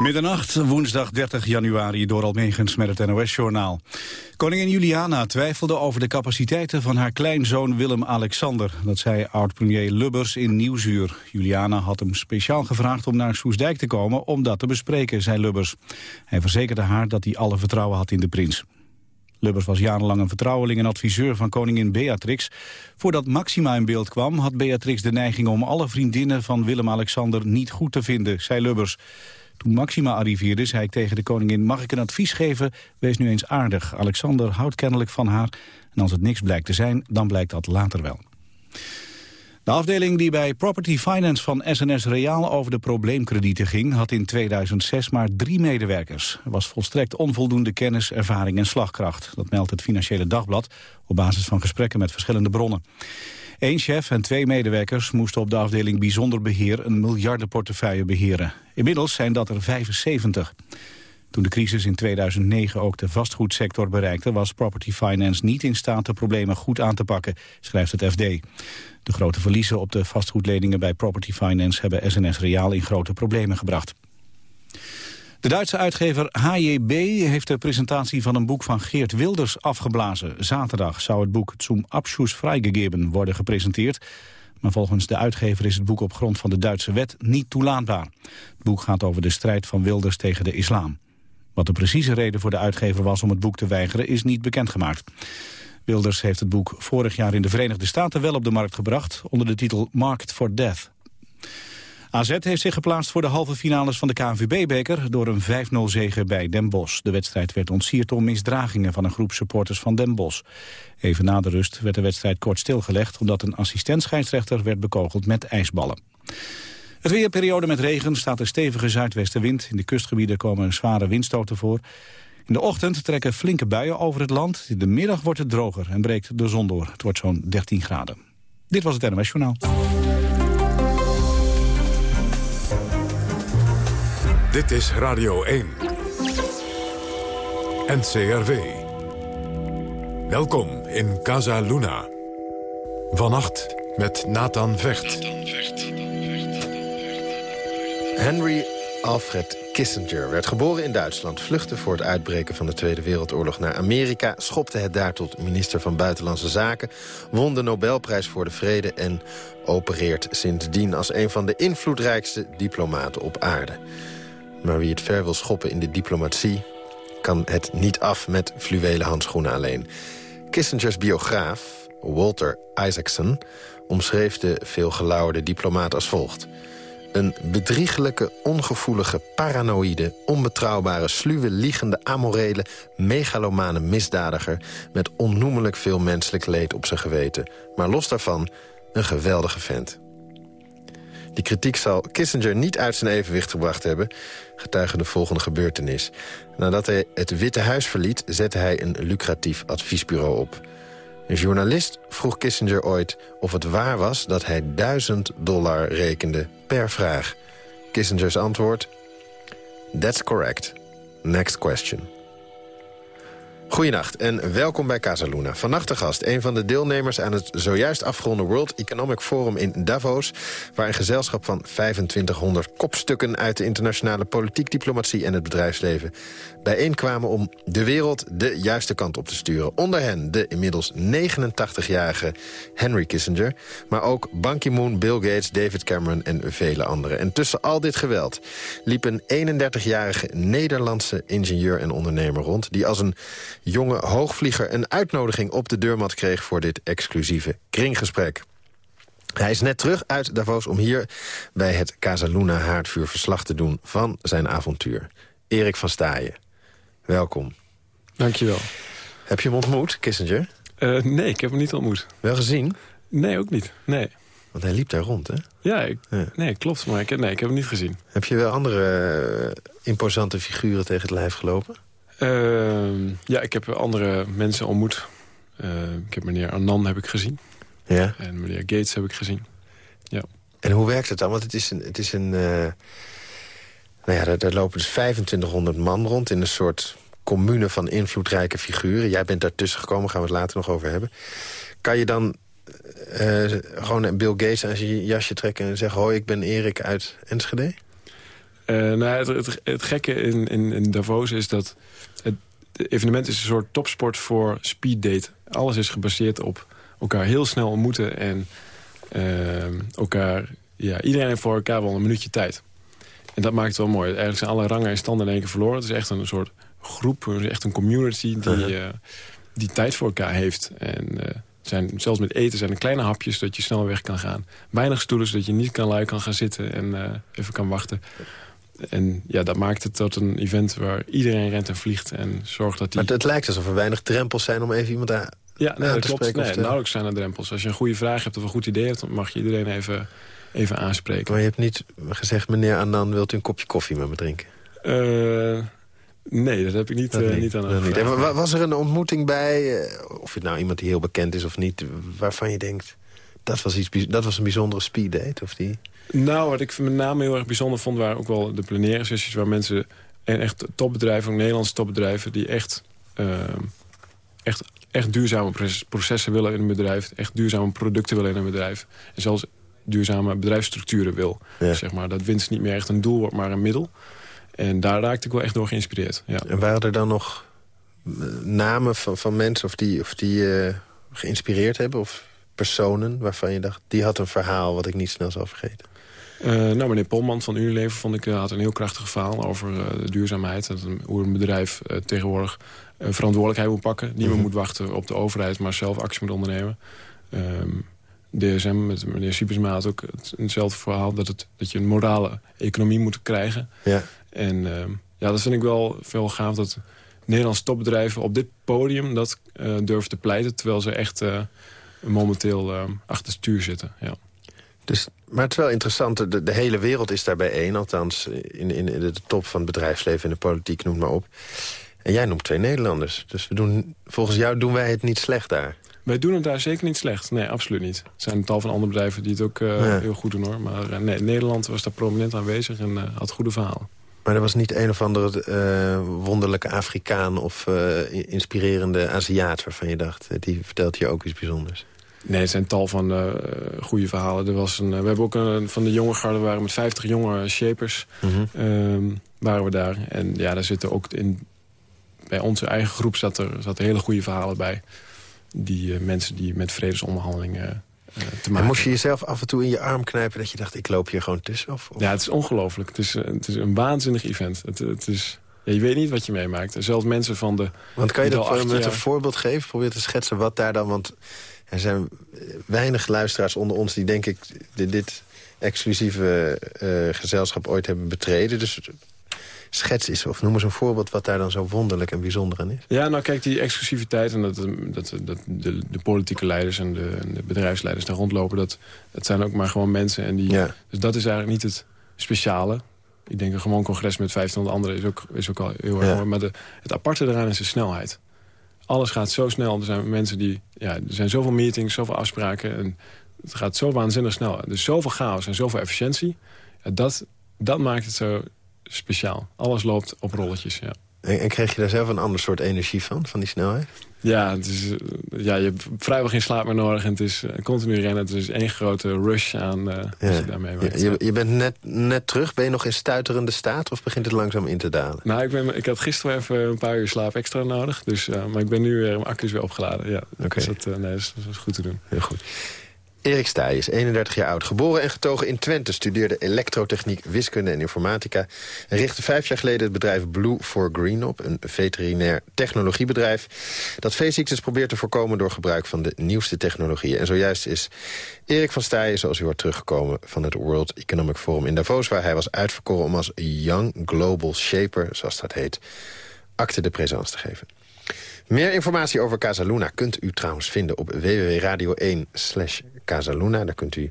Middernacht, woensdag 30 januari, door Almegens met het NOS-journaal. Koningin Juliana twijfelde over de capaciteiten van haar kleinzoon Willem-Alexander. Dat zei oud-premier Lubbers in Nieuwsuur. Juliana had hem speciaal gevraagd om naar Soesdijk te komen om dat te bespreken, zei Lubbers. Hij verzekerde haar dat hij alle vertrouwen had in de prins. Lubbers was jarenlang een vertrouweling en adviseur van koningin Beatrix. Voordat Maxima in beeld kwam, had Beatrix de neiging om alle vriendinnen van Willem-Alexander niet goed te vinden, zei Lubbers. Toen Maxima arriveerde, zei ik tegen de koningin... mag ik een advies geven? Wees nu eens aardig. Alexander houdt kennelijk van haar. En als het niks blijkt te zijn, dan blijkt dat later wel. De afdeling die bij Property Finance van SNS Reaal over de probleemkredieten ging... had in 2006 maar drie medewerkers. Er was volstrekt onvoldoende kennis, ervaring en slagkracht. Dat meldt het Financiële Dagblad op basis van gesprekken met verschillende bronnen. Eén chef en twee medewerkers moesten op de afdeling bijzonder beheer een miljardenportefeuille beheren. Inmiddels zijn dat er 75. Toen de crisis in 2009 ook de vastgoedsector bereikte... was Property Finance niet in staat de problemen goed aan te pakken, schrijft het FD. De grote verliezen op de vastgoedleningen bij Property Finance... hebben SNS Reaal in grote problemen gebracht. De Duitse uitgever HJB heeft de presentatie van een boek van Geert Wilders afgeblazen. Zaterdag zou het boek Zum Abschuss vrijgegeven worden gepresenteerd. Maar volgens de uitgever is het boek op grond van de Duitse wet niet toelaatbaar. Het boek gaat over de strijd van Wilders tegen de islam. Wat de precieze reden voor de uitgever was om het boek te weigeren is niet bekendgemaakt. Wilders heeft het boek vorig jaar in de Verenigde Staten wel op de markt gebracht... onder de titel Marked for Death. AZ heeft zich geplaatst voor de halve finales van de KNVB-beker... door een 5-0 zege bij Den Bosch. De wedstrijd werd ontsierd door misdragingen van een groep supporters van Den Bosch. Even na de rust werd de wedstrijd kort stilgelegd... omdat een assistent werd bekogeld met ijsballen. Het weerperiode met regen staat een stevige zuidwestenwind. In de kustgebieden komen zware windstoten voor. In de ochtend trekken flinke buien over het land. In de middag wordt het droger en breekt de zon door. Het wordt zo'n 13 graden. Dit was het NOS Journaal. Dit is Radio 1. NCRV. Welkom in Casa Luna. Vannacht met Nathan Vecht. Henry Alfred Kissinger werd geboren in Duitsland... vluchtte voor het uitbreken van de Tweede Wereldoorlog naar Amerika... schopte het daar tot minister van Buitenlandse Zaken... won de Nobelprijs voor de Vrede... en opereert sindsdien als een van de invloedrijkste diplomaten op aarde. Maar wie het ver wil schoppen in de diplomatie... kan het niet af met fluwelen handschoenen alleen. Kissingers biograaf, Walter Isaacson... omschreef de veelgelauwerde diplomaat als volgt... Een bedriegelijke, ongevoelige, paranoïde, onbetrouwbare, sluwe, liegende, amorele, megalomane misdadiger... met onnoemelijk veel menselijk leed op zijn geweten. Maar los daarvan, een geweldige vent. Die kritiek zal Kissinger niet uit zijn evenwicht gebracht hebben... getuige de volgende gebeurtenis. Nadat hij het Witte Huis verliet, zette hij een lucratief adviesbureau op. Een journalist vroeg Kissinger ooit of het waar was... dat hij duizend dollar rekende per vraag. Kissingers antwoord... That's correct. Next question. Goedenacht en welkom bij Casaluna. Vannacht de gast, een van de deelnemers aan het zojuist afgeronde World Economic Forum in Davos... waar een gezelschap van 2500 kopstukken uit de internationale politiek, diplomatie en het bedrijfsleven bijeenkwamen om de wereld de juiste kant op te sturen. Onder hen de inmiddels 89-jarige Henry Kissinger... maar ook Ban Ki-moon, Bill Gates, David Cameron en vele anderen. En tussen al dit geweld liep een 31-jarige Nederlandse ingenieur en ondernemer rond... die als een jonge hoogvlieger een uitnodiging op de deurmat kreeg... voor dit exclusieve kringgesprek. Hij is net terug uit Davos om hier bij het Casaluna haardvuur verslag te doen van zijn avontuur. Erik van Staaien, welkom. Dankjewel. Heb je hem ontmoet, Kissinger? Uh, nee, ik heb hem niet ontmoet. Wel gezien? Nee, ook niet. Nee. Want hij liep daar rond, hè? Ja, ik, nee, klopt. Maar ik, nee, ik heb hem niet gezien. Heb je wel andere uh, imposante figuren tegen het lijf gelopen? Uh, ja, ik heb andere mensen ontmoet. Uh, ik heb meneer Annan heb ik gezien. Ja. En meneer Gates heb ik gezien. Ja. En hoe werkt het dan? Want het is een... Het is een uh, nou ja, daar, lopen dus 2500 man rond in een soort commune van invloedrijke figuren. Jij bent daartussen gekomen, gaan we het later nog over hebben. Kan je dan uh, gewoon Bill Gates aan je jasje trekken en zeggen... hoi, ik ben Erik uit Enschede? nou, het, het, het, gekke in, in, in Davos is dat... Het, evenement is een soort topsport voor speeddate. Alles is gebaseerd op elkaar heel snel ontmoeten... en uh, elkaar, ja, iedereen heeft voor elkaar wel een minuutje tijd. En dat maakt het wel mooi. Eigenlijk zijn alle rangen en standen in één keer verloren. Het is echt een soort groep, echt een community die, uh, die tijd voor elkaar heeft. En uh, zijn, zelfs met eten zijn er kleine hapjes dat je snel weg kan gaan. Weinig stoelen zodat je niet kan lui kan gaan zitten en uh, even kan wachten. En ja, dat maakt het tot een event waar iedereen rent en vliegt. En zorgt dat die... Maar het lijkt alsof er weinig drempels zijn om even iemand aan, ja, nee, aan te klopt. Nee, nauwelijks zijn er drempels. Als je een goede vraag hebt of een goed idee hebt... dan mag je iedereen even, even aanspreken. Maar je hebt niet gezegd, meneer Annan, wilt u een kopje koffie met me drinken? Uh, nee, dat heb ik niet, uh, niet aan niet. En was er een ontmoeting bij, uh, of het nou iemand die heel bekend is of niet... waarvan je denkt, dat was, iets, dat was een bijzondere speeddate? Of die... Nou, wat ik met name heel erg bijzonder vond... waren ook wel de plenaire sessies waar mensen... en echt topbedrijven, ook Nederlandse topbedrijven... die echt, uh, echt, echt duurzame processen willen in een bedrijf... echt duurzame producten willen in een bedrijf. En zelfs duurzame bedrijfsstructuren wil. Ja. Zeg maar, dat winst niet meer echt een doel wordt, maar een middel. En daar raakte ik wel echt door geïnspireerd. Ja. En waren er dan nog eh, namen van, van mensen of die, of die uh, geïnspireerd hebben? Of personen waarvan je dacht, die had een verhaal wat ik niet snel zal vergeten? Uh, nou, meneer Polman van Unilever vond ik, had een heel krachtig verhaal over uh, de duurzaamheid. Dat een, hoe een bedrijf tegenwoordig verantwoordelijkheid moet pakken. Niet meer mm -hmm. moet wachten op de overheid, maar zelf actie moet ondernemen. DSM met meneer Siepersma had ook hetzelfde verhaal... Dat, het, dat je een morale economie moet krijgen. Ja. En ja, dat vind ik wel veel gaaf dat Nederlandse topbedrijven op dit podium... dat durven te pleiten, terwijl ze echt momenteel achter stuur zitten. Ja. Dus, maar het is wel interessant, de, de hele wereld is daarbij één. Althans, in, in, in de top van het bedrijfsleven en de politiek, noem maar op. En jij noemt twee Nederlanders. Dus we doen, volgens jou doen wij het niet slecht daar. Wij doen het daar zeker niet slecht. Nee, absoluut niet. Er zijn een tal van andere bedrijven die het ook uh, ja. heel goed doen. hoor. Maar uh, nee, Nederland was daar prominent aanwezig en uh, had goede verhalen. Maar er was niet een of andere wonderlijke Afrikaan... of inspirerende Aziat waarvan je dacht... die vertelt je ook iets bijzonders? Nee, het zijn tal van uh, goede verhalen. Er was een, we hebben ook een, van de jonge garde, waren met 50 jonge shapers. Mm -hmm. um, waren we daar. En ja, daar zitten ook in, bij onze eigen groep zat er, zaten hele goede verhalen bij. Die uh, mensen die met vredesonderhandelingen te maken En moest je jezelf af en toe in je arm knijpen dat je dacht, ik loop hier gewoon tussen? Of, of? Ja, het is ongelooflijk. Het is, het is een waanzinnig event. Het, het is... Ja, je weet niet wat je meemaakt. Zelfs mensen van de... Want kan je dat met een voorbeeld geven? Probeer te schetsen wat daar dan... Want er zijn weinig luisteraars onder ons die denk ik dit, dit exclusieve uh, gezelschap ooit hebben betreden. Dus schets is, of noem eens een voorbeeld wat daar dan zo wonderlijk en bijzonder aan is. Ja, nou kijk, die exclusiviteit en dat, dat, dat de, de politieke leiders en de, de, bedrijfsleiders daar rondlopen... Dat, dat zijn ook maar gewoon mensen. En die, ja. Dus dat is eigenlijk niet het speciale. Ik denk een gewoon congres met 1500 anderen is ook, is ook al heel erg mooi. Maar de, het aparte eraan is de snelheid alles gaat zo snel. Er zijn mensen die... Ja, er zijn zoveel meetings, zoveel afspraken. En het gaat zo waanzinnig snel. Er is zoveel chaos en zoveel efficiëntie. Dat, dat maakt het zo speciaal. Alles loopt op rolletjes, ja. En, en kreeg je daar zelf een ander soort energie van, van die snelheid? Ja, het is, ja, je hebt vrijwel geen slaap meer nodig. En het is continu rennen. Het is één grote rush aan uh, ja. je daarmee maakt. Je, je, bent net, net terug. Ben je nog in stuiterende staat? Of begint het langzaam in te dalen? Nou, ik, ben, ik had gisteren even een paar uur slaap extra nodig. Dus, uh, maar ik ben nu weer, mijn accu's weer opgeladen. Ja, okay. dus dat, uh, nee, dat is, dat is goed te doen. Heel goed. Erik Staaij is 31 jaar oud, geboren en getogen in Twente... studeerde elektrotechniek, wiskunde en informatica... en richtte vijf jaar geleden het bedrijf Blue for Green op... een veterinair technologiebedrijf dat veeziektes probeert te voorkomen... door gebruik van de nieuwste technologieën. En zojuist is Erik van Staaij, zoals u hoort, teruggekomen... van het World Economic Forum in Davos... waar hij was uitverkoren om als Young Global Shaper, zoals dat heet... acte de présence te geven. Meer informatie over Casaluna kunt u trouwens vinden op www.radio1 Casaluna. Daar kunt u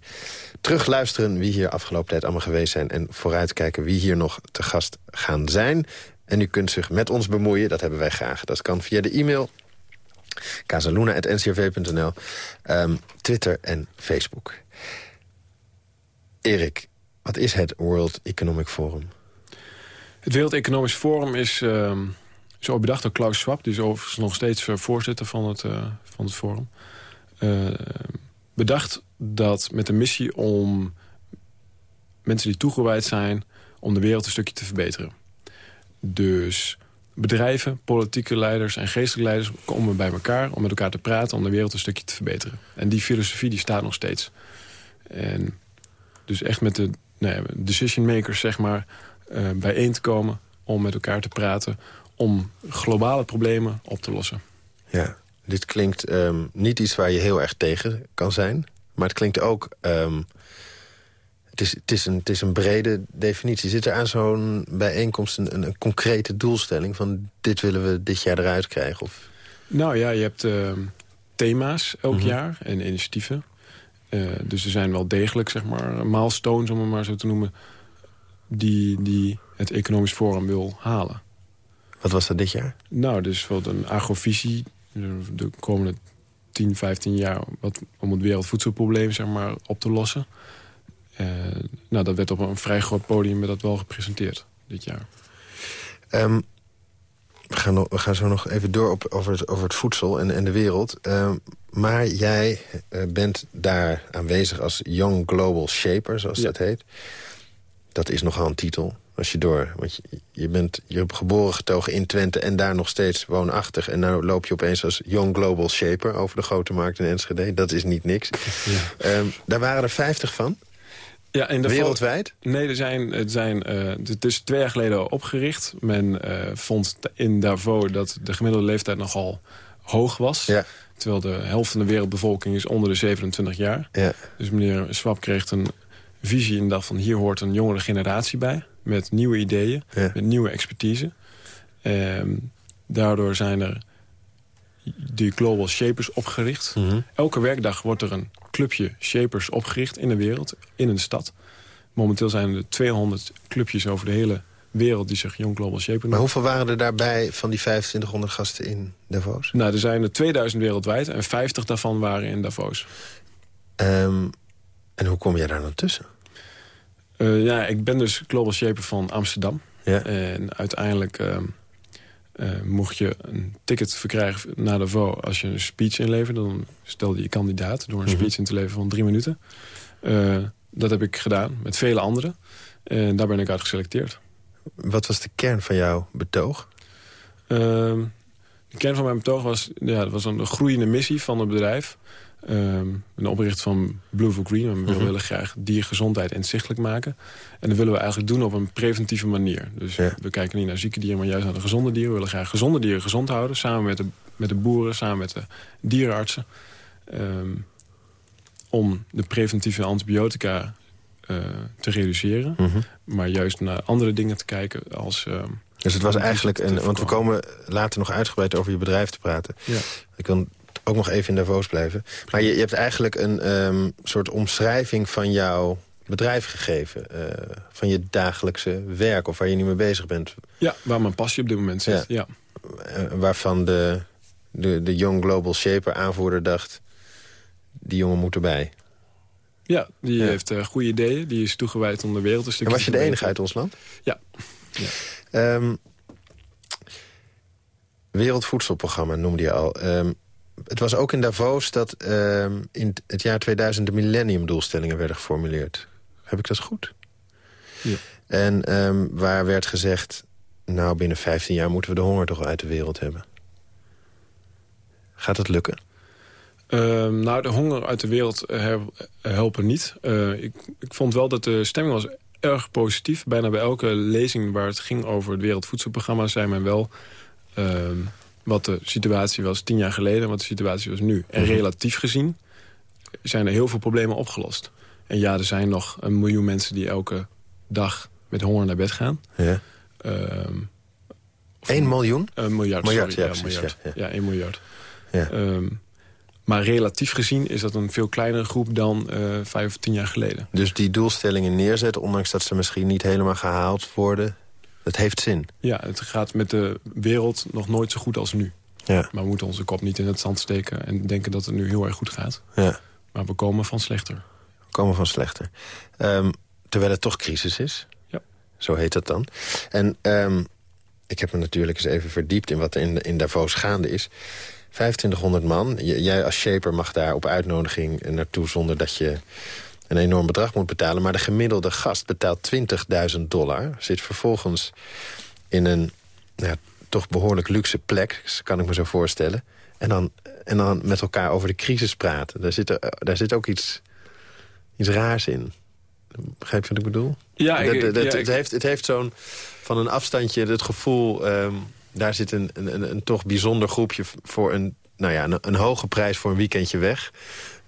terugluisteren wie hier afgelopen tijd allemaal geweest zijn... en vooruitkijken wie hier nog te gast gaan zijn. En u kunt zich met ons bemoeien, dat hebben wij graag. Dat kan via de e-mail casaluna.ncrv.nl, um, Twitter en Facebook. Erik, wat is het World Economic Forum? Het Wereld Economisch Forum is... Uh ooit bedacht door Klaus Schwab. Die is overigens nog steeds voorzitter van het, uh, van het forum. Uh, bedacht dat met de missie om mensen die toegewijd zijn... om de wereld een stukje te verbeteren. Dus bedrijven, politieke leiders en geestelijke leiders komen bij elkaar... om met elkaar te praten om de wereld een stukje te verbeteren. En die filosofie die staat nog steeds. En dus echt met de nou decision makers zeg maar, bijeen te komen... om met elkaar te praten om globale problemen op te lossen. Ja, dit klinkt um, niet iets waar je heel erg tegen kan zijn. Maar het klinkt ook... Um, het, is, het, is een, het is een brede definitie. Zit er aan zo'n bijeenkomst een, een, concrete doelstelling... van dit willen we dit jaar eruit krijgen? Of? Nou ja, je hebt uh, thema's elk mm -hmm. jaar en initiatieven. Uh, dus er zijn wel degelijk, zeg maar, milestones, om het maar zo te noemen... die, die het economisch forum wil halen. Wat was dat dit jaar? Nou, dus bijvoorbeeld een agrovisie de komende 10, 15 jaar... Wat, om het wereldvoedselprobleem zeg maar, op te lossen. Uh, nou, dat werd op een vrij groot podium dat wel gepresenteerd dit jaar. Um, we, gaan nog, we gaan zo nog even door op, over, het, over het voedsel en, en de wereld. Um, maar jij uh, bent daar aanwezig als Young Global Shaper, zoals ja. dat heet. Dat is nogal een titel als je door. Want je, je bent je hebt geboren getogen in Twente en daar nog steeds woonachtig. En nu loop je opeens als Young Global Shaper over de grote markt in Enschede. Dat is niet niks. Ja. Um, daar waren er 50 van. Ja, in de Wereldwijd? Nee, er zijn, het, zijn, uh, het is twee jaar geleden opgericht. Men uh, vond in Davos dat de gemiddelde leeftijd nogal hoog was. Ja. Terwijl de helft van de wereldbevolking is onder de 27 jaar. Ja. Dus meneer Swap kreeg een visie en dacht van hier hoort een jongere generatie bij met nieuwe ideeën, ja. met nieuwe expertise. Um, daardoor zijn er die Global Shapers opgericht. Mm -hmm. Elke werkdag wordt er een clubje Shapers opgericht in de wereld, in een stad. Momenteel zijn er 200 clubjes over de hele wereld die zich Young Global Shaper noemen. Maar hoeveel waren er daarbij van die 2500 gasten in Davos? Nou, er zijn er 2000 wereldwijd en 50 daarvan waren in Davos. Um, en hoe kom jij daar dan tussen? Uh, ja, ik ben dus Global Shaper van Amsterdam. Ja. En uiteindelijk uh, uh, mocht je een ticket verkrijgen naar Davos als je een speech inlevert. Dan stelde je kandidaat door een speech mm -hmm. in te leveren van drie minuten. Uh, dat heb ik gedaan met vele anderen. En daar ben ik uit geselecteerd. Wat was de kern van jouw betoog? Ehm, de kern van mijn betoog was, ja, dat was een groeiende missie van het bedrijf. Um, een oprichter van Blue for Green. We -hmm. willen graag diergezondheid inzichtelijk maken. En dat willen we eigenlijk doen op een preventieve manier. Dus ja. we kijken niet naar zieke dieren, maar juist naar de gezonde dieren. We willen graag gezonde dieren gezond houden. Samen met de, met de boeren, samen met de dierenartsen. Um, om de preventieve antibiotica uh, te reduceren. -hmm. Maar juist naar andere dingen te kijken als... Uh, dus het was eigenlijk, een, want we komen later nog uitgebreid over je bedrijf te praten. Ja. Ik kan ook nog even in Davos blijven. Maar je, je hebt eigenlijk een um, soort omschrijving van jouw bedrijf gegeven. Uh, van je dagelijkse werk of waar je niet mee bezig bent. Ja, waar mijn passie op dit moment zit. Ja. ja. Uh, waarvan de, de, de Young Global Shaper aanvoerder dacht... die jongen moet erbij. Ja, die ja. heeft uh, goede ideeën. Die is toegewijd om de wereld een stukje En was je de enige uit ons land? Ja. ja. Um, Wereldvoedselprogramma noemde je al. Um, het was ook in Davos dat uh, in het jaar 2000 de millenniumdoelstellingen werden geformuleerd. Heb ik dat goed? Ja. En um, waar werd gezegd... nou, binnen 15 jaar moeten we de honger toch uit de wereld hebben. Gaat dat lukken? Uh, nou, de honger uit de wereld helpen niet. Uh, ik, ik vond wel dat de stemming was erg positief. Bijna bij elke lezing waar het ging over het Wereldvoedselprogramma... zei men wel... Uh, wat de situatie was tien jaar geleden en wat de situatie was nu. En relatief gezien zijn er heel veel problemen opgelost. En ja, er zijn nog een miljoen mensen die elke dag met honger naar bed gaan. Ja. Um, 1 miljoen? Een miljard, miljard, sorry, ja, ja, precies, miljard. ja, ja. 1 miljard. Ja. Um, maar relatief gezien is dat een veel kleinere groep dan uh, vijf of tien jaar geleden. Dus die doelstellingen neerzetten, ondanks dat ze misschien niet helemaal gehaald worden... Het heeft zin. Ja, het gaat met de wereld nog nooit zo goed als nu. Ja. Maar we moeten onze kop niet in het zand steken... en denken dat het nu heel erg goed gaat. Ja. Maar we komen van slechter. We komen van slechter. Um, terwijl het toch crisis is. Ja. Zo heet dat dan. En um, ik heb me natuurlijk eens even verdiept... in wat er in, in Davos gaande is. 2500 man. Jij als shaper mag daar op uitnodiging naartoe... zonder dat je een enorm bedrag moet betalen. Maar de gemiddelde gast betaalt 20.000 dollar. Zit vervolgens in een ja, toch behoorlijk luxe plek, kan ik me zo voorstellen. En dan, en dan met elkaar over de crisis praten. Daar zit, er, daar zit ook iets, iets raars in. Begrijp je wat ik bedoel? Ja, ik, Dat- dat- ja, het, heeft, het heeft zo'n van een afstandje het gevoel... ehm, daar zit een, een, een, een toch bijzonder groepje voor een, nou ja, een, een hoge prijs voor een weekendje weg...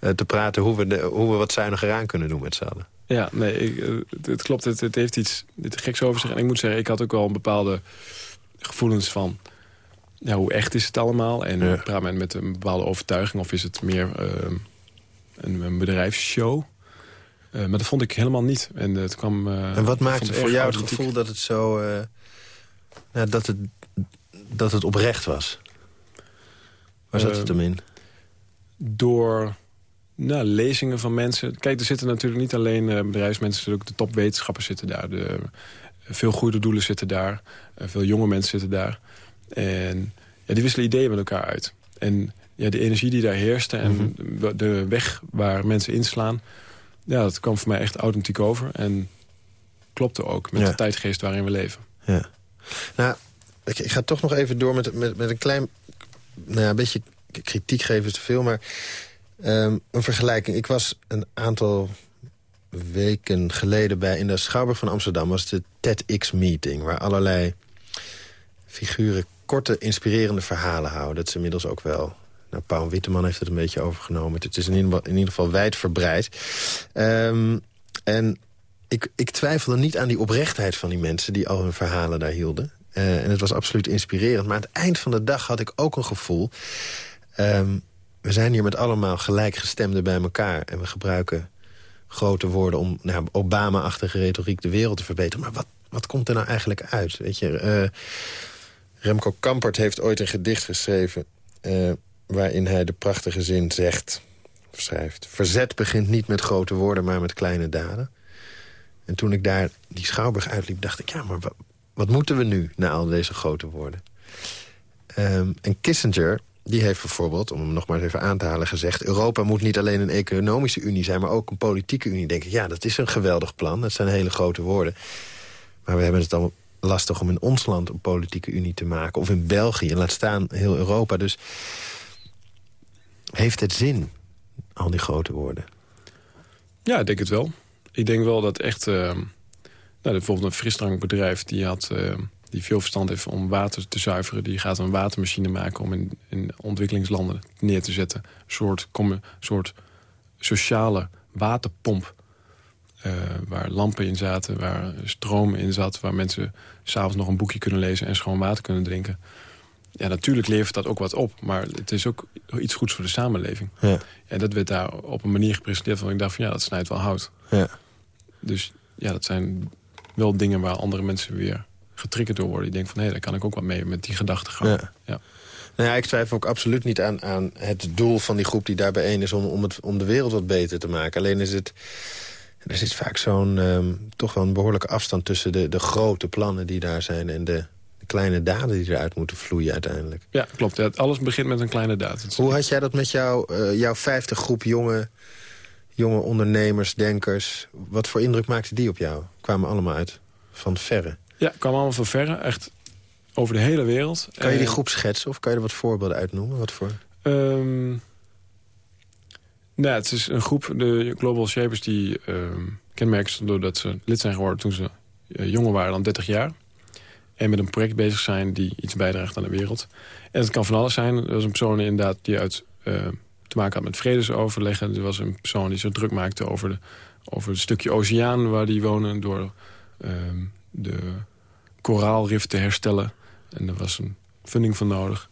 eh, te praten hoe we, de, hoe we wat zuiniger aan kunnen doen met z'n allen. Ja, nee, ik, eh, het, het klopt. Het, het heeft iets het geks over zich. En ik moet zeggen, ik had ook wel een bepaalde gevoelens van... Ja, hoe echt is het allemaal? En Ja. praat men met een bepaalde overtuiging... of is het meer eh, een, een bedrijfsshow? Maar dat vond ik helemaal niet. En het kwam... En wat maakte het voor jou het gevoel dat het zo... nou, dat, het, dat het oprecht was? Waar zat het Eh, hem in? door nou, lezingen van mensen. Kijk, er zitten natuurlijk niet alleen eh, bedrijfsmensen... er ook de topwetenschappers zitten daar. De, veel goede doelen zitten daar. eh, veel jonge mensen zitten daar. En ja, die wisselen ideeën met elkaar uit. En ja, de energie die daar heerste en Mhm. de weg waar mensen inslaan... ja, dat kwam voor mij echt authentiek over. En klopte ook met Ja. de tijdgeest waarin we leven. Ja. Nou, ik, ik ga toch nog even door met, met, met een klein... Nou ja, een beetje kritiek geven is te veel, maar... ehm, een vergelijking. Ik was een aantal weken geleden bij... in de Schouwburg van Amsterdam was de TEDx-meeting... waar allerlei figuren korte, inspirerende verhalen houden. Dat is inmiddels ook wel... Nou, Paul Witteman heeft het een beetje overgenomen. Het is in ieder geval, wijdverbreid. Ehm, en ik, ik twijfelde niet aan die oprechtheid van die mensen... die al hun verhalen daar hielden. Eh, en het was absoluut inspirerend. Maar aan het eind van de dag had ik ook een gevoel... ehm, we zijn hier met allemaal gelijkgestemden bij elkaar... en we gebruiken grote woorden om nou, Obama-achtige retoriek de wereld te verbeteren. Maar wat, wat komt er nou eigenlijk uit? Weet je, eh, Remco Kampert heeft ooit een gedicht geschreven... eh, waarin hij de prachtige zin zegt, schrijft... verzet begint niet met grote woorden, maar met kleine daden. En toen ik daar die schouwburg uitliep, dacht ik... ja, maar wat, wat moeten we nu na al deze grote woorden? Ehm, en Kissinger, die heeft bijvoorbeeld, om hem nog maar eens even aan te halen, gezegd... Europa moet niet alleen een economische unie zijn, maar ook een politieke unie. denk ik, ja, dat is een geweldig plan. Dat zijn hele grote woorden. Maar we hebben het dan lastig om in ons land een politieke unie te maken. Of in België, laat staan heel Europa. Dus heeft het zin, al die grote woorden? Ja, ik denk het wel. Ik denk wel dat echt... eh, nou, bijvoorbeeld een frisdrankbedrijf die, had, eh, die veel verstand heeft om water te zuiveren... die gaat een watermachine maken om in, in ontwikkelingslanden neer te zetten. Een soort, soort sociale waterpomp. eh, waar lampen in zaten, waar stroom in zat... waar mensen s'avonds nog een boekje kunnen lezen en schoon water kunnen drinken. Ja, natuurlijk levert dat ook wat op, maar het is ook iets goeds voor de samenleving. Ja, En dat werd daar op een manier gepresenteerd van ik dacht van ja, dat snijdt wel hout. ja. Dus ja, dat zijn wel dingen waar andere mensen weer getriggerd door worden. Die denken van hé, daar kan ik ook wat mee met die gedachtegang. Ja. Ja. Nou ja, ik twijfel ook absoluut niet aan, aan het doel van die groep die daar bijeen is... Om, om, het, om de wereld wat beter te maken. Alleen is het... Er zit vaak zo'n ehm, toch wel een behoorlijke afstand tussen de, de grote plannen die daar zijn... en de, de kleine daden die eruit moeten vloeien uiteindelijk. Ja, klopt. Ja, alles begint met een kleine daad. Hoe had jij dat met jou, eh, jouw 50 groep jonge, jonge ondernemers, denkers? Wat voor indruk maakte die op jou? Kwamen allemaal uit van verre. Ja, kwam allemaal van verre. Echt over de hele wereld. Kan je die groep schetsen of kan je er wat voorbeelden uitnoemen? Wat voor... ehm, nou, het is een groep, de Global Shapers, die ehm kenmerken zich doordat ze lid zijn geworden toen ze eh, jonger waren dan 30 jaar. En met een project bezig zijn die iets bijdraagt aan de wereld. En het kan van alles zijn. Er was een persoon inderdaad die uit eh, te maken had met vredesoverleggen. Er was een persoon die zich druk maakte over, de, over het stukje oceaan waar die wonen... door ehm, de koraalrif te herstellen. En er was een funding voor nodig.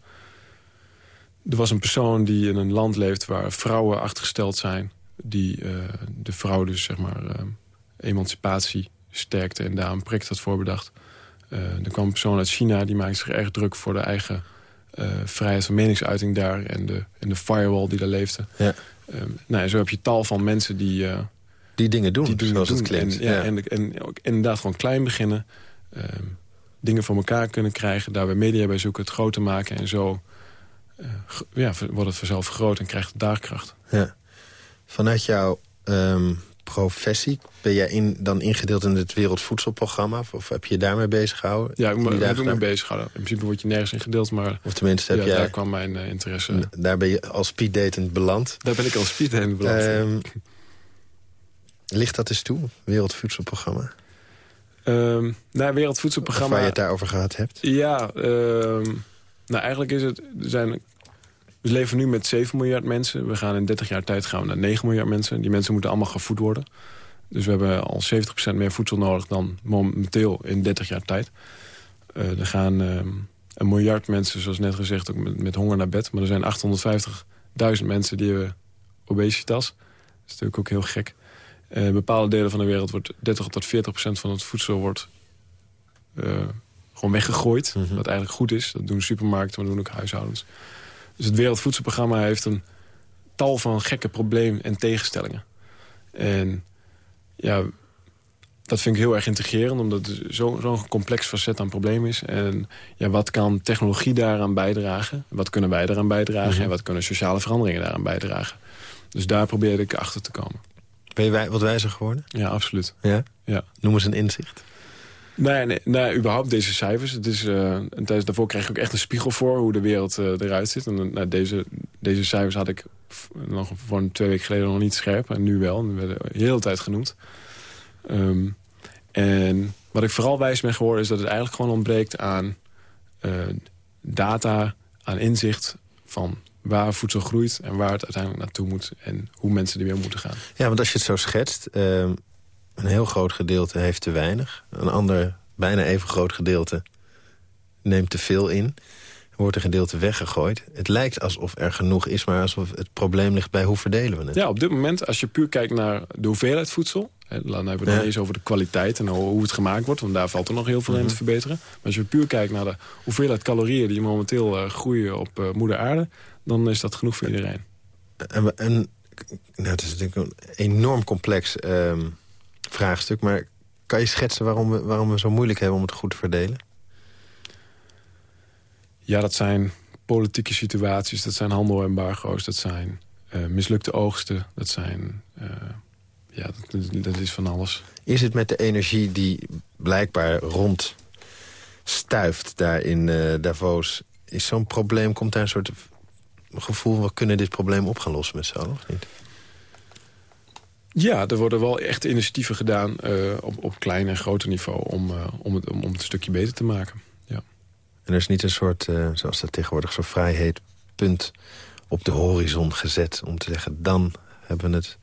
Er was een persoon die in een land leeft waar vrouwen achtergesteld zijn. Die eh, de vrouw dus zeg maar eh, emancipatie sterkte en daar een project had voorbedacht. Eh er kwam een persoon uit China die maakte zich erg druk voor de eigen vrijheid van meningsuiting daar. En de, en de firewall die daar leefde. Ja. Eh, nou, en zo heb je tal van mensen die, Die dingen doen, die dingen zoals doen. het klinkt. En, ja, En, en ook inderdaad gewoon klein beginnen. ehm, dingen voor elkaar kunnen krijgen. Daar bij media bij zoeken, het groter maken. En zo eh, ja, wordt het vanzelf groot en krijgt het daagkracht. Ja. Vanuit jouw ehm, professie. Ben jij in, dan ingedeeld in het Wereldvoedselprogramma? Of, of heb je je daarmee bezig gehouden? Ja, ik ben er mee bezig gehouden. In principe word je nergens ingedeeld, maar of tenminste, heb ja, jij, daar kwam mijn uh, interesse. Daar ben je als speeddatend beland. Daar ben ik als speeddatend beland. Um, ligt dat eens toe, Wereldvoedselprogramma? Um, nou, Wereldvoedselprogramma... waar je het daarover gehad hebt? Ja, um, nou eigenlijk is het... Zijn we leven nu met 7 miljard mensen. We gaan in 30 jaar tijd gaan we naar 9 miljard mensen. Die mensen moeten allemaal gevoed worden. Dus we hebben al 70% meer voedsel nodig dan momenteel in 30 jaar tijd. Uh, er gaan uh, een miljard mensen, zoals net gezegd, ook met, met, honger naar bed. Maar er zijn 850.000 mensen die hebben obesitas. Dat is natuurlijk ook heel gek. In bepaalde delen van de wereld wordt 30 tot 40% van het voedsel wordt, gewoon weggegooid. Mm -hmm. Wat eigenlijk goed is. Dat doen supermarkten, maar dat doen ook huishoudens. Dus het Wereldvoedselprogramma heeft een tal van gekke problemen en tegenstellingen. En ja, dat vind ik heel erg integrerend, omdat het zo'n zo complex facet aan probleem is. En ja, wat kan technologie daaraan bijdragen? Wat kunnen wij daaraan bijdragen? Mm En wat kunnen sociale veranderingen daaraan bijdragen? Dus daar probeerde ik achter te komen. Ben je wij, wat wijzer geworden? Ja, absoluut. Ja? ja. Noem eens een inzicht. Nee, nee, nee, überhaupt deze cijfers. Het is, uh, een tijd daarvoor kreeg ik ook echt een spiegel voor hoe de wereld uh, eruit zit. En nou, deze, deze cijfers had ik nog voor twee weken geleden nog niet scherp. En nu wel. En werden de hele tijd genoemd. Um, en wat ik vooral wijs ben geworden is dat het eigenlijk gewoon ontbreekt aan data, aan inzicht van waar voedsel groeit en waar het uiteindelijk naartoe moet en hoe mensen er weer moeten gaan. Ja, want als je het zo schetst, uh, een heel groot gedeelte heeft te weinig. Een ander, bijna even groot gedeelte, neemt te veel in. Er wordt een gedeelte weggegooid. Het lijkt alsof er genoeg is, maar alsof het probleem ligt bij hoe verdelen we het. Ja, op dit moment, als je puur kijkt naar de hoeveelheid voedsel... Hè, dan hebben we het ja. eens over de kwaliteit en hoe het gemaakt wordt... want daar valt er nog heel veel in te verbeteren. Maar als je puur kijkt naar de hoeveelheid calorieën... die momenteel uh, groeien op uh, moeder aarde... dan is dat genoeg voor iedereen. En, en nou, het is natuurlijk een enorm complex... Um, vraagstuk. Maar kan je schetsen waarom we, waarom we zo moeilijk hebben om het goed te verdelen? Ja, dat zijn politieke situaties, dat zijn handelembargo's... dat zijn uh, mislukte oogsten, dat zijn... Uh, ja, dat, dat, is van alles. Is het met de energie die blijkbaar rond stuift daar in uh, Davos... is zo'n probleem, komt daar een soort gevoel... we kunnen dit probleem op gaan lossen met z'n allen, of niet? Ja, er worden wel echt initiatieven gedaan uh, op, op klein en groter niveau... Om, uh, om, het, om, om, het een stukje beter te maken. Ja. En er is niet een soort, uh, zoals dat tegenwoordig zo vrij heet... punt op de horizon gezet om te zeggen... dan hebben we het...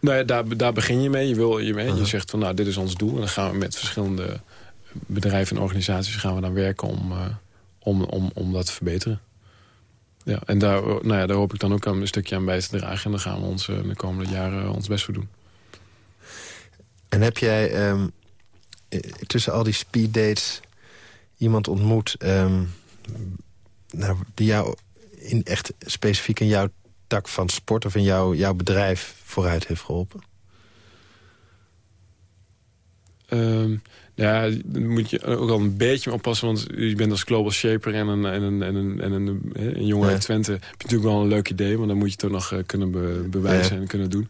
Nou ja, daar, daar begin je mee. Je, wil, je, mee. -huh. je zegt van nou, dit is ons doel. En dan gaan we met verschillende bedrijven en organisaties gaan we dan werken om, om, om, om dat te verbeteren. Ja, en daar, nou ja, daar hoop ik dan ook een stukje aan bij te dragen. En dan gaan we ons uh, de komende jaren ons best voor doen. En heb jij um, tussen al die speeddates iemand ontmoet... Um, nou, die jou in echt specifiek in jouw tak van sport... of in jouw, jouw bedrijf vooruit heeft geholpen? Um, ja, dan moet je ook al een beetje oppassen. Want je bent als global shaper en een, en een, en een, en een, een jongen uit Twente... heb je natuurlijk wel een leuk idee. Maar dan moet je het toch nog uh, kunnen be, bewijzen ja. en kunnen doen.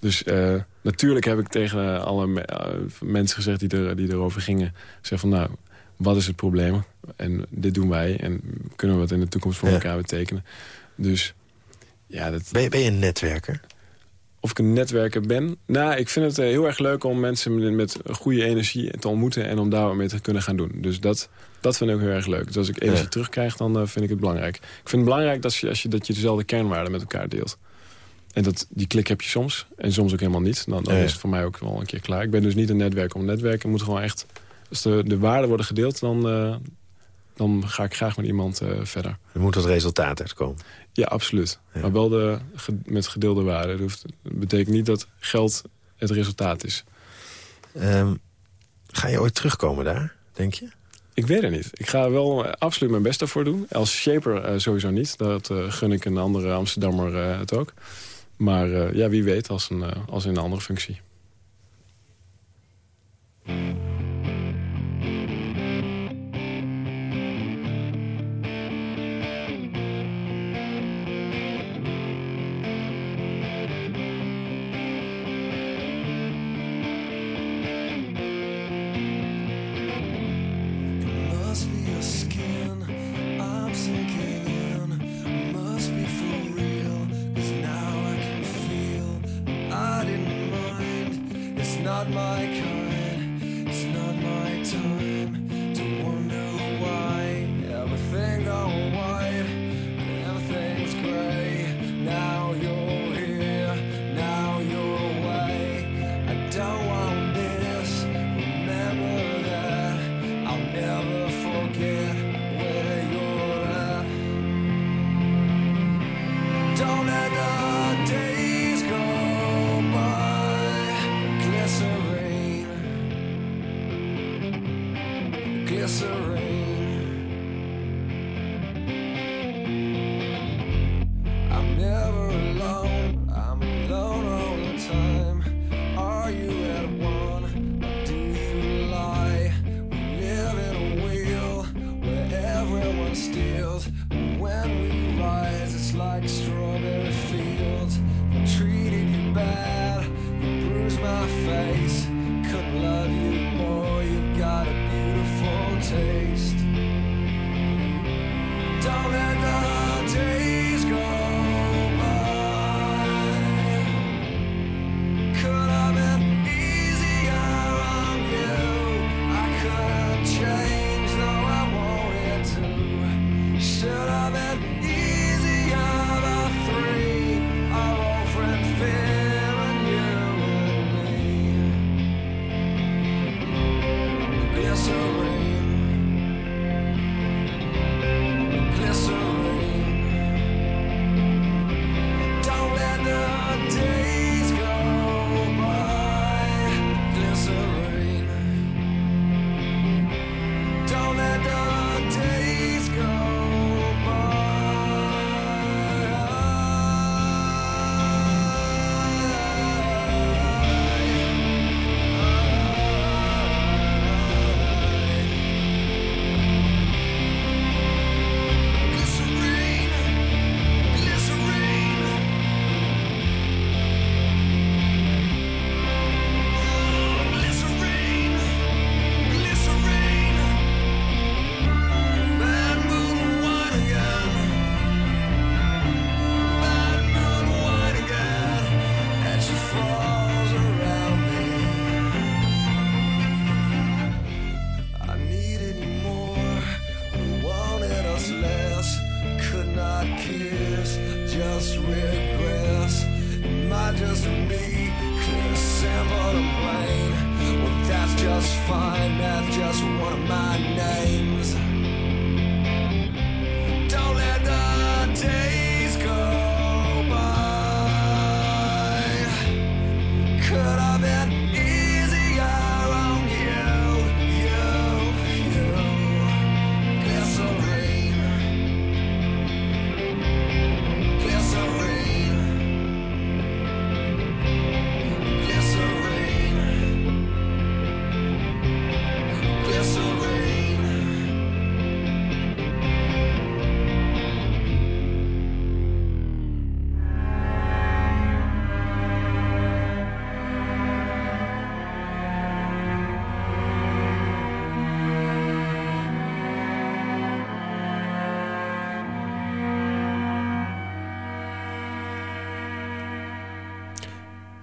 Dus uh, natuurlijk heb ik tegen alle me uh, mensen gezegd die, er, die erover gingen... zeg van nou, wat is het probleem? En dit doen wij. En kunnen we wat in de toekomst voor ja. elkaar betekenen? Dus ja, dat... Ben je, ben je een netwerker? Of ik een netwerker ben? Nou, ik vind het uh, heel erg leuk om mensen met goede energie te ontmoeten... en om daar mee te kunnen gaan doen. Dus dat, dat vind ik ook heel erg leuk. Dus als ik energie ja. terugkrijg, dan uh, vind ik het belangrijk. Ik vind het belangrijk dat je, als je, dat je dezelfde kernwaarden met elkaar deelt. En dat, die klik heb je soms. En soms ook helemaal niet. Dan, dan ja. is het voor mij ook wel een keer klaar. Ik ben dus niet een netwerker om netwerken. Ik moet gewoon echt... Als de, de waarden worden gedeeld, dan, uh, dan ga ik graag met iemand verder. Er moet wat resultaat uitkomen. Ja, absoluut. Ja. Maar wel de, met gedeelde waarde. Dat betekent niet dat geld het resultaat is. Um, ga je ooit terugkomen daar, denk je? Ik weet het niet. Ik ga wel absoluut mijn best daarvoor doen. Als shaper uh, sowieso niet. Dat uh, gun ik een andere Amsterdammer uh, het ook. Maar ja, wie weet als, een, als in een andere functie. Don't let the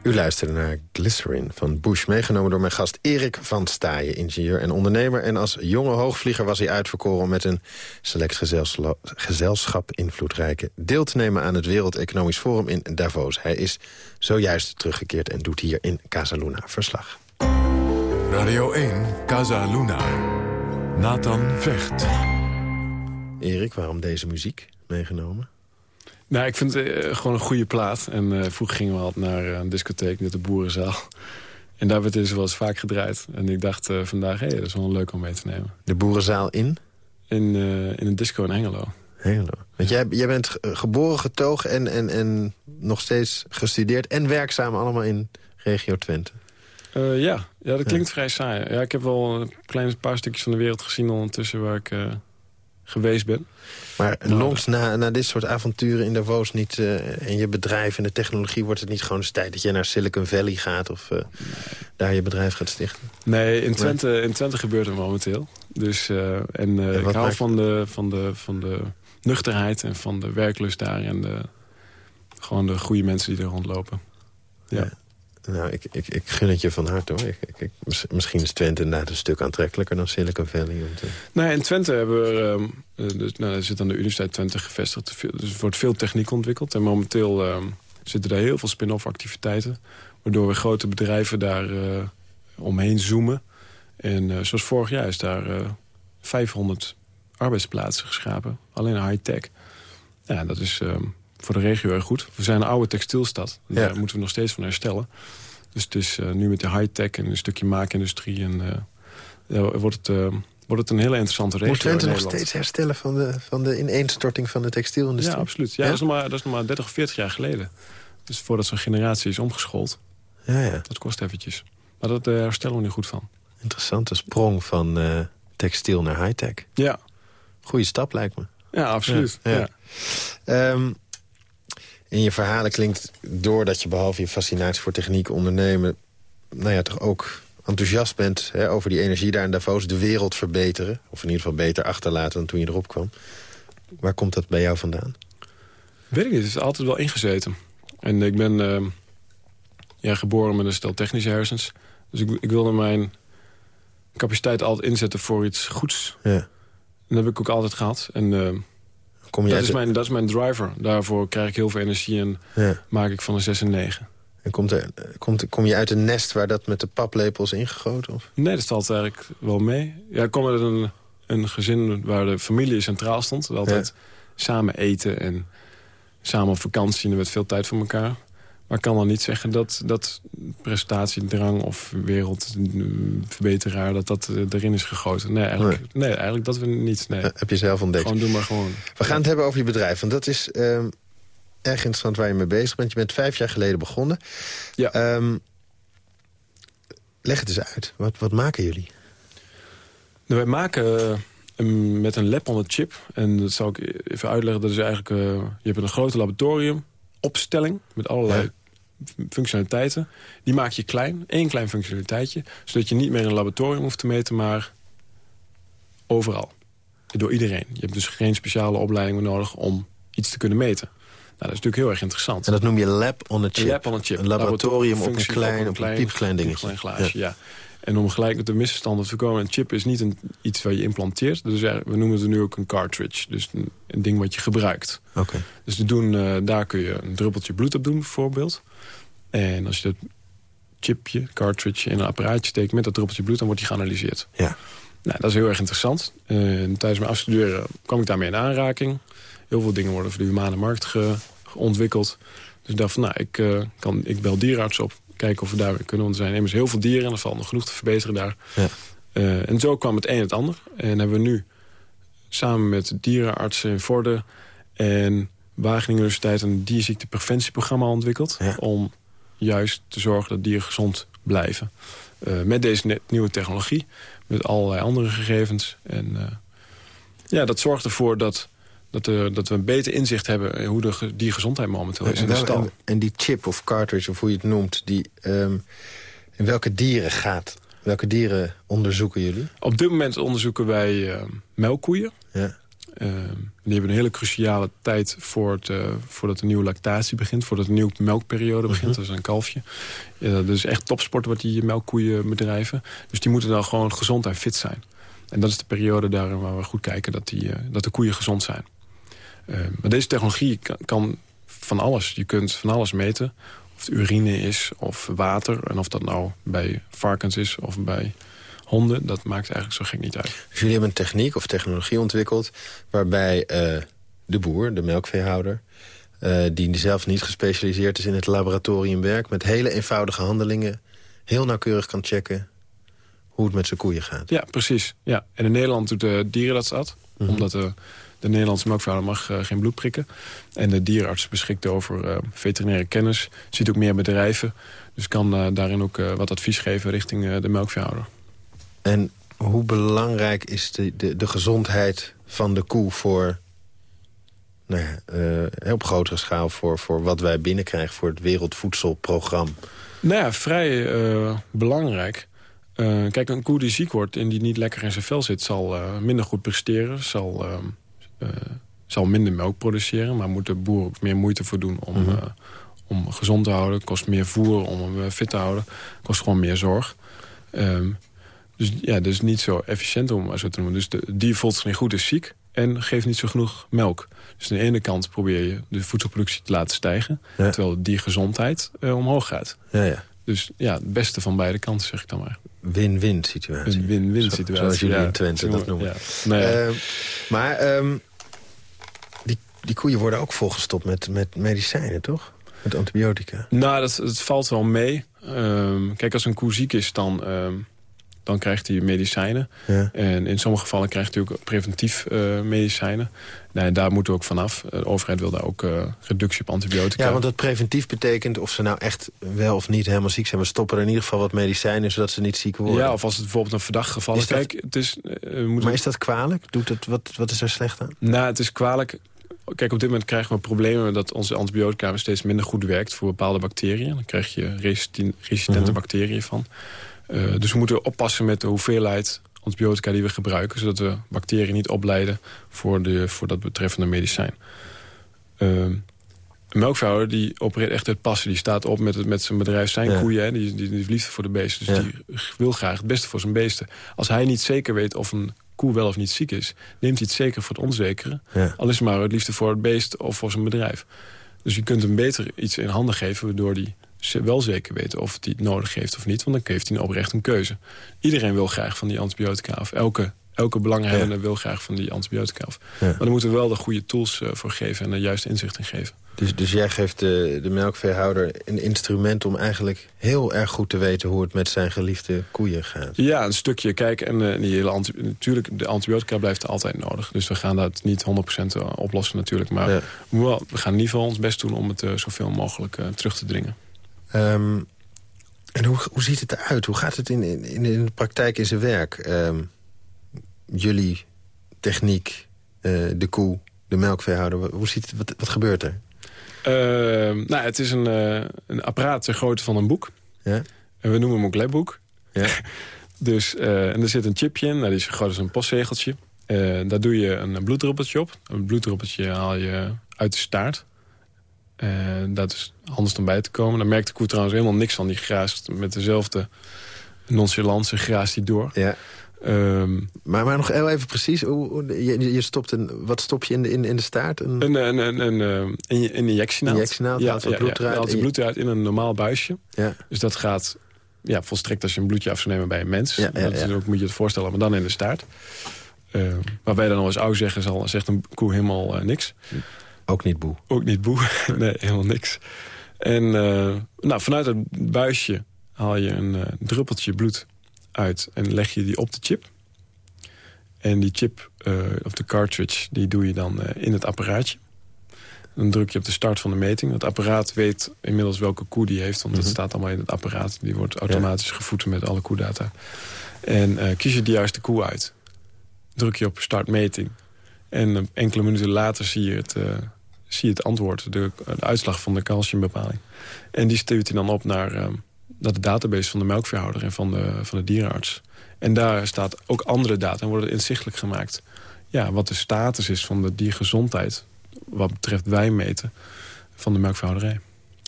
U luisterde naar Glycerin van Bush, meegenomen door mijn gast Erik van Staaien, ingenieur en ondernemer. En als jonge hoogvlieger was hij uitverkoren om met een select gezelschap invloedrijke deel te nemen aan het Wereld Economisch Forum in Davos. Hij is zojuist teruggekeerd en doet hier in Casa Luna verslag. Radio 1, Casa Luna. Nathan Vecht. Erik, waarom deze muziek meegenomen? Nou, ik vind het uh, gewoon een goede plaat. En uh, vroeger gingen we altijd naar uh, een discotheek met de Boerenzaal. En daar werd dus wel eens vaak gedraaid. En ik dacht vandaag, hé, hey, dat is wel leuk om mee te nemen. De Boerenzaal in? In, in een disco in Hengelo. Hengelo. Want jij, jij bent geboren, getogen en, en, en nog steeds gestudeerd... en werkzaam allemaal in regio Twente. ja. ja, dat klinkt vrij saai. Ja, ik heb wel een klein paar stukjes van de wereld gezien ondertussen... waar ik geweest ben. Maar longs na, na dit soort avonturen in Davos niet... Uh, en je bedrijf en de technologie... wordt het niet gewoon eens tijd dat je naar Silicon Valley gaat... of uh, daar je bedrijf gaat stichten? Nee, in Twente, in Twente gebeurt het momenteel. Dus, uh, en, en ik hou van de, van, de, van de nuchterheid en van de werklust daar... en de, gewoon de goede mensen die er rondlopen. ja. ja. Nou, ik, ik, ik gun het je van harte hoor. Ik, ik, misschien is Twente inderdaad een stuk aantrekkelijker dan Silicon Valley. Te... Nee, in Twente hebben we... Um, dus, nou, er zit aan de Universiteit Twente gevestigd. Dus er wordt veel techniek ontwikkeld. En momenteel um, zitten daar heel veel spin-off activiteiten. Waardoor we grote bedrijven daar uh, omheen zoomen. En zoals vorig jaar is daar uh, 500 arbeidsplaatsen geschapen. Alleen high-tech. Ja, dat is... Voor de regio erg goed. We zijn een oude textielstad. Daar moeten we nog steeds van herstellen. Dus het is uh, nu met de high-tech en een stukje maakindustrie... En, uh, wordt het uh, wordt het een hele interessante regio Moet Twente nog steeds herstellen van de, van de ineenstorting van de textielindustrie? Ja, absoluut. Ja, Ja? Dat, is nog maar, dat is nog maar 30 of 40 jaar geleden. Dus voordat zo'n generatie is omgeschoold. Ja, ja. Dat kost eventjes. Maar dat eh, herstellen we nu goed van. Interessante sprong van eh, textiel naar high-tech. Ja, Goeie stap, lijkt me. ja absoluut. Ja, Ja, ja. In je verhalen klinkt doordat je behalve je fascinatie voor techniek ondernemen... nou ja, toch ook enthousiast bent hè, over die energie daar in Davos... de wereld verbeteren, of in ieder geval beter achterlaten dan toen je erop kwam. Waar komt dat bij jou vandaan? Weet ik niet, het is altijd wel ingezeten. En ik ben eh, ja, geboren met een stel technische hersens. Dus ik, ik wilde mijn capaciteit altijd inzetten voor iets goeds. Ja. En dat heb ik ook altijd gehad. En eh, Kom je dat, uit is mijn, dat is mijn driver. Daarvoor krijg ik heel veel energie en ja. maak ik van een 6 en 9. En komt er, komt, kom je uit een nest waar dat met de paplepels ingegoten? Of? Nee, dat valt eigenlijk wel mee. Ja, ik kom uit een, een gezin waar de familie centraal stond. We altijd samen eten en samen op vakantie. En er werd veel tijd voor elkaar. Maar ik kan dan niet zeggen dat, dat prestatiedrang of wereldverbeteraar... dat dat eh, erin is gegoten. Nee, eigenlijk, nee. eigenlijk dat we niet. Nee. Eh, heb je zelf ontdekt? Gewoon doe maar gewoon. We gaan het hebben over je bedrijf, want dat is ehm, erg interessant waar je mee bezig bent. Je bent vijf jaar geleden begonnen. Ja. Ehm, leg het eens uit. Wat, wat maken jullie? Nou, wij maken eh, met een lab on a chip. En dat zal ik even uitleggen. Dat is eigenlijk, je hebt een grote laboratorium, opstelling met allerlei Ja. functionaliteiten. Die maak je klein, één klein functionaliteitje. Zodat je niet meer in een laboratorium hoeft te meten, maar overal. Door iedereen. Je hebt dus geen speciale opleiding meer nodig om iets te kunnen meten. Nou, dat is natuurlijk heel erg interessant. En dat noem je lab on a chip. Een lab on a chip. Een laboratorium op een klein, op een piepklein dingetje. piepklein glaasje, ja. En om gelijk met de misverstanden te voorkomen... een chip is niet een, iets wat je implanteert. Dus we noemen het nu ook een cartridge. Dus een, een ding wat je gebruikt. Oké. Dus te doen, eh, daar kun je een druppeltje bloed op doen, bijvoorbeeld. En als je dat chipje, cartridge, in een apparaatje steekt... met dat druppeltje bloed, dan wordt die geanalyseerd. Ja. Nou, dat is heel erg interessant. Eh, tijdens mijn afstuderen kwam ik daarmee in aanraking. Heel veel dingen worden voor de humane markt ge- ontwikkeld. Dus ik dacht van, nou, ik, eh, kan, ik bel dierenarts op. Kijken of we daarmee kunnen. Want er zijn immers heel veel dieren en er valt nog genoeg te verbeteren daar. Ja. Eh, en zo kwam het een het ander. En hebben we nu samen met dierenartsen in Vorden... en Wageningen Universiteit een dierziektepreventieprogramma ontwikkeld... Ja. om juist te zorgen dat dieren gezond blijven. Eh, met deze nieuwe technologie, met allerlei andere gegevens. En eh, ja, dat zorgt ervoor dat, dat, er, dat we een beter inzicht hebben... in hoe de ge- diergezondheid momenteel is in de En, wel- stal. en, en die chip of cartridge, of hoe je het noemt... Die, ehm, in welke dieren gaat? Welke dieren onderzoeken jullie? Op dit moment onderzoeken wij eh, melkkoeien. Ja. Eh, die hebben een hele cruciale tijd voor het, eh, voordat de nieuwe lactatie begint. Voordat de nieuwe melkperiode begint. Dat is een kalfje. Dat is echt topsport wat die melkkoeien bedrijven. Dus die moeten dan gewoon gezond en fit zijn. En dat is de periode daarin waar we goed kijken dat, die, eh, dat de koeien gezond zijn. Eh, maar deze technologie kan, kan van alles. Je kunt van alles meten. Of het urine is of water. En of dat nou bij varkens is of bij honden. Dat maakt eigenlijk zo gek niet uit. Dus jullie hebben een techniek of technologie ontwikkeld... waarbij eh, de boer, de melkveehouder... eh, die zelf niet gespecialiseerd is in het laboratoriumwerk... met hele eenvoudige handelingen heel nauwkeurig kan checken... hoe het met zijn koeien gaat. Ja, precies. Ja. En in Nederland doet de dierenarts dat. Mhm. Omdat de, de Nederlandse melkveehouder mag eh, geen bloed prikken. En de dierenarts beschikt over eh, veterinaire kennis. Ziet ook meer bedrijven. Dus kan eh, daarin ook wat advies geven richting de melkveehouder. En hoe belangrijk is de, de, de gezondheid van de koe voor... Nou ja, op grotere schaal voor, voor wat wij binnenkrijgen... voor het Wereldvoedselprogramma. Nou ja, vrij belangrijk. Kijk, een koe die ziek wordt en die niet lekker in zijn vel zit... zal minder goed presteren, zal, eh, eh, zal minder melk produceren... maar moet de boer ook meer moeite voor doen om, Mhm. eh, om gezond te houden. kost meer voer om hem eh, fit te houden. kost gewoon meer zorg. Ehm, dus ja, dat is niet zo efficiënt om maar zo te noemen. Dus de dier voelt zich niet goed, is ziek en geeft niet zo genoeg melk. Dus aan de ene kant probeer je de voedselproductie te laten stijgen... Ja. terwijl de diergezondheid eh, omhoog gaat. Ja, ja. Dus ja, het beste van beide kanten, zeg ik dan maar. Win-win situatie. Een win-win situatie. Zoals jullie ja. in Twente dat noemen. Ja. Ehm, maar ehm, die, die koeien worden ook volgestopt met, met medicijnen, toch? Met antibiotica. nou, dat, dat valt wel mee. Ehm, kijk, als een koe ziek is, dan, dan krijgt hij medicijnen. Ja. En in sommige gevallen krijgt hij ook preventief uh, medicijnen. Nee, daar moeten we ook vanaf. De overheid wil daar ook uh, reductie op antibiotica. Ja, want dat preventief betekent of ze nou echt wel of niet helemaal ziek zijn... we stoppen er in ieder geval wat medicijnen zodat ze niet ziek worden. Ja, of als het bijvoorbeeld een verdacht geval is. dat... Kijk, het is, uh, maar is dat kwalijk? Doet het, wat, wat is er slecht aan? Nou, het is kwalijk. Kijk, op dit moment krijgen we problemen dat onze antibiotica steeds minder goed werkt voor bepaalde bacteriën. Dan krijg je resistente -hmm. bacteriën van. Uh, dus we moeten oppassen met de hoeveelheid antibiotica die we gebruiken... zodat we bacteriën niet opleiden voor, de, voor dat betreffende medicijn. Uh, een melkveehouder die opereert echt uit passie. Die staat op met, het, met zijn bedrijf, zijn ja. koeien. Hè, die, die, die liefde voor de beesten. Dus ja. die wil graag het beste voor zijn beesten. Als hij niet zeker weet of een koe wel of niet ziek is... neemt hij het zeker voor het onzekere. Ja. Al is het maar het liefde voor het beest of voor zijn bedrijf. Dus je kunt hem beter iets in handen geven... waardoor hij wel zeker weet of hij het nodig heeft of niet. Want dan heeft hij oprecht een keuze. Iedereen wil graag van die antibiotica af. Elke, elke belanghebbende ja. wil graag van die antibiotica. Ja. Maar daar moeten we wel de goede tools uh, voor geven... en er juist inzicht in geven. Dus, dus jij geeft de, de melkveehouder een instrument om eigenlijk heel erg goed te weten... hoe het met zijn geliefde koeien gaat? Ja, een stukje. Kijk, en uh, die hele anti natuurlijk, de antibiotica blijft altijd nodig. Dus we gaan dat niet 100% oplossen natuurlijk. Maar ja. we, gaan in ieder geval ons best doen om het uh, zoveel mogelijk terug te dringen. Um, en hoe, hoe ziet het eruit? Hoe gaat het in, in, in de praktijk in zijn werk? Um, jullie techniek, uh, de koe, de melkveehouder, hoe ziet het, wat, wat gebeurt er? Uh, nou, het is een, uh, een apparaat ter grootte van een boek. Ja. En we noemen hem ook labboek. Ja. dus, uh, en er zit een chipje in, nou, die is zo groot als een postzegeltje. daar doe je een bloeddruppeltje op. Een bloeddruppeltje haal je uit de staart. Uh, dat is handig om bij te komen. Dan merkt de koe trouwens helemaal niks van. Die graast met dezelfde nonchalance graast die door. Ja. Um, maar, maar nog heel even precies. Je, je stopt een, wat stop je in de, in, in de staart? Een, een, een, een, een, een injectienaald. Injectienaald, ja, haalt ja, bloed ja, eruit. haalt bloed eruit in een normaal buisje. Ja. Dus dat gaat ja, volstrekt als je een bloedje af zou nemen bij een mens. Ja, dat is ook, moet je het voorstellen, maar dan in de staart. Uh, waarbij dan nog eens oud zeggen, zal, zegt een koe helemaal uh, niks. Ook niet boe. Ook niet boe. nee, helemaal niks. En uh, nou, vanuit het buisje haal je een uh, druppeltje bloed uit en leg je die op de chip. En die chip, uh, of de cartridge, die doe je dan in het apparaatje. Dan druk je op de start van de meting. Het apparaat weet inmiddels welke koe die heeft, want Mhm. het staat allemaal in het apparaat. Die wordt automatisch gevoed met alle koedata. En kies je de juiste koe uit. Druk je op start meting. En enkele minuten later zie je het, zie je het antwoord, de, de uitslag van de calciumbepaling. En die stuurt hij dan op naar, uh, naar de database van de melkveehouder en van de, van de dierenarts. En daar staat ook andere data en worden inzichtelijk gemaakt. Ja, wat de status is van de diergezondheid, wat betreft wijnmeten van de melkveehouderij.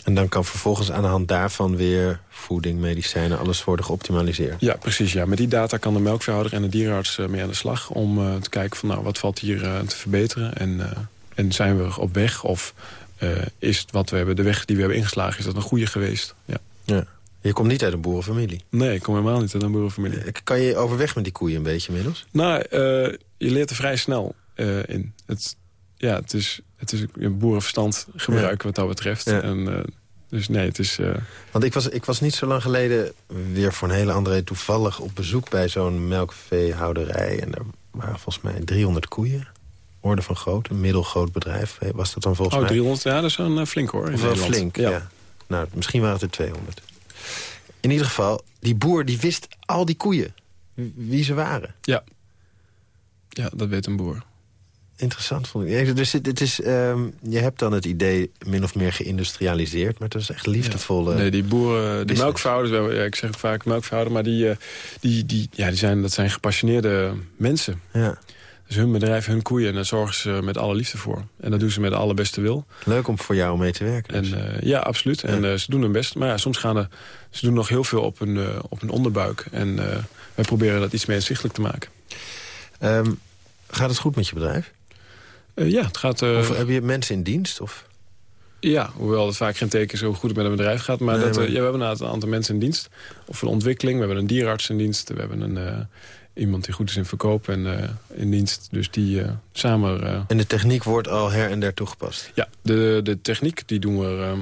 En dan kan vervolgens aan de hand daarvan weer voeding, medicijnen, alles worden geoptimaliseerd. Ja, precies. Ja. Met die data kan de melkveehouder en de dierenarts uh, mee aan de slag... om uh, te kijken van nou, wat valt hier uh, te verbeteren en, en zijn we op weg... of is het wat we hebben, de weg die we hebben ingeslagen, is dat een goede geweest? Ja. ja. Je komt niet uit een boerenfamilie? Nee, ik kom helemaal niet uit een boerenfamilie. Kan je overweg met die koeien een beetje inmiddels? Nou, je leert er vrij snel in. Het, ja, het is, het is een boerenverstand gebruiken ja. wat dat betreft. Ja. En, dus nee, het is... Want ik was, ik was niet zo lang geleden weer voor een hele andere reden toevallig op bezoek bij zo'n melkveehouderij. En er waren volgens mij 300 koeien. Orde van groot, een middelgroot bedrijf. Was dat dan volgens oh, mij? 300, ja, dat is een uh, flink hoor. Wel flink, ja. ja. Nou, misschien waren het er 200. In ieder geval, die boer die wist al die koeien. Wie ze waren. Ja. Ja, dat weet een boer interessant vond ik. Dus het, het is, um, je hebt dan het idee min of meer geïndustrialiseerd... maar het is echt liefdevolle... Ja. Nee, die boeren, de melkveehouders, ja, ik zeg ook vaak melkveehouder... maar die, die, die, ja, die zijn, dat zijn gepassioneerde mensen. Ja. Dus hun bedrijf, hun koeien, en daar zorgen ze met alle liefde voor. En dat doen ze met de allerbeste wil. Leuk om voor jou mee te werken. Dus. En, uh, ja, absoluut. Ja. En uh, ze doen hun best. Maar ja, soms gaan er, ze doen nog heel veel op hun, uh, op hun onderbuik. En wij proberen dat iets meer inzichtelijk te maken. Um, gaat het goed met je bedrijf? Ja, het gaat... Of heb je mensen in dienst? Of? Ja, hoewel het vaak geen teken is hoe goed het met een bedrijf gaat. Maar, nee, dat, maar... Ja, we hebben een aantal mensen in dienst. Of een ontwikkeling. We hebben een dierenarts in dienst. We hebben een, iemand die goed is in verkoop en in dienst. Dus die samen... en de techniek wordt al her en der toegepast? Ja, de, de techniek die doen we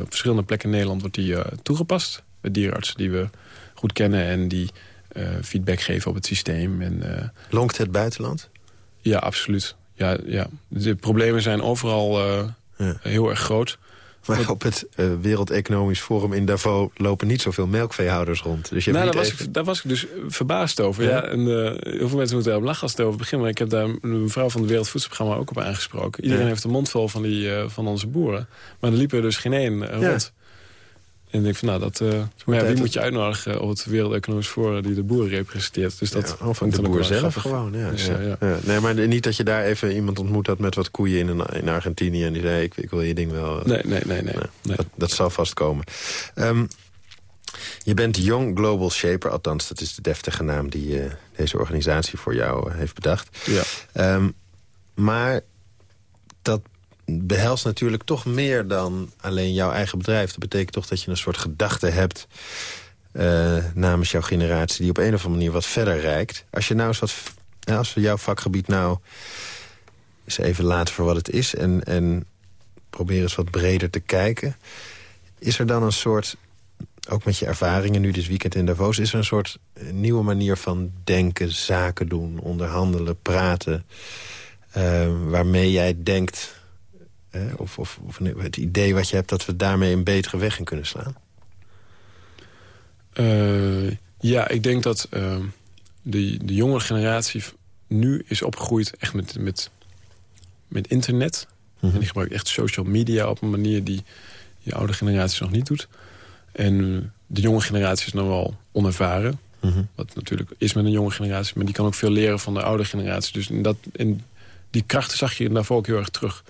op verschillende plekken in Nederland wordt die, toegepast. Met dierenartsen die we goed kennen en die feedback geven op het systeem. En, Lonkt het buitenland? Ja, absoluut. Ja, ja. De problemen zijn overal ja. heel erg groot. Maar op het uh, Wereld Economisch Forum in Davos lopen niet zoveel melkveehouders rond. Dus je nou, daar, was ik, daar was ik dus verbaasd over. Ja. en, uh, heel veel mensen moeten erop lachen als het over begint. Maar ik heb daar een mevrouw van het Wereldvoedselprogramma ook op aangesproken. Iedereen heeft een mond vol van, die, uh, van onze boeren. Maar er liepen er dus geen één rond. En ik denk van, nou, dat, uh, ja, wie moet je uitnodigen op het Wereld Economisch Forum die de boeren representeert? Dus dat ja, van de boer zelf gewoon, ja, dus, ja, ja. Nee, maar niet dat je daar even iemand ontmoet had met wat koeien in, in Argentinië... en die zei, ik, ik wil je ding wel... Nee, nee, nee. nee, nee. Dat, dat, zal vast komen. Um, je bent Young Global Shaper, althans dat is de deftige naam... die uh, deze organisatie voor jou uh, heeft bedacht. Ja. Um, maar dat behelst natuurlijk toch meer dan alleen jouw eigen bedrijf. Dat betekent toch dat je een soort gedachte hebt... Uh, namens jouw generatie die op een of andere manier wat verder reikt. Als je nou eens wat... Als we jouw vakgebied nou eens even laten voor wat het is... en, en proberen eens wat breder te kijken... is er dan een soort, ook met je ervaringen nu dit weekend in Davos... is er een soort nieuwe manier van denken, zaken doen, onderhandelen, praten... Uh, waarmee jij denkt of, of, of, het idee wat je hebt dat we daarmee een betere weg in kunnen slaan? Uh, ja, ik denk dat uh, de, de jonge generatie nu is opgegroeid echt met, met, met internet. Mhm. En die gebruikt echt social media op een manier die die oude generatie nog niet doet. En de jonge generatie is nog wel onervaren. Mhm. Wat natuurlijk is met een jonge generatie. Maar die kan ook veel leren van de oude generatie. Dus in dat, in die krachten zag je daarvoor ook heel erg terug.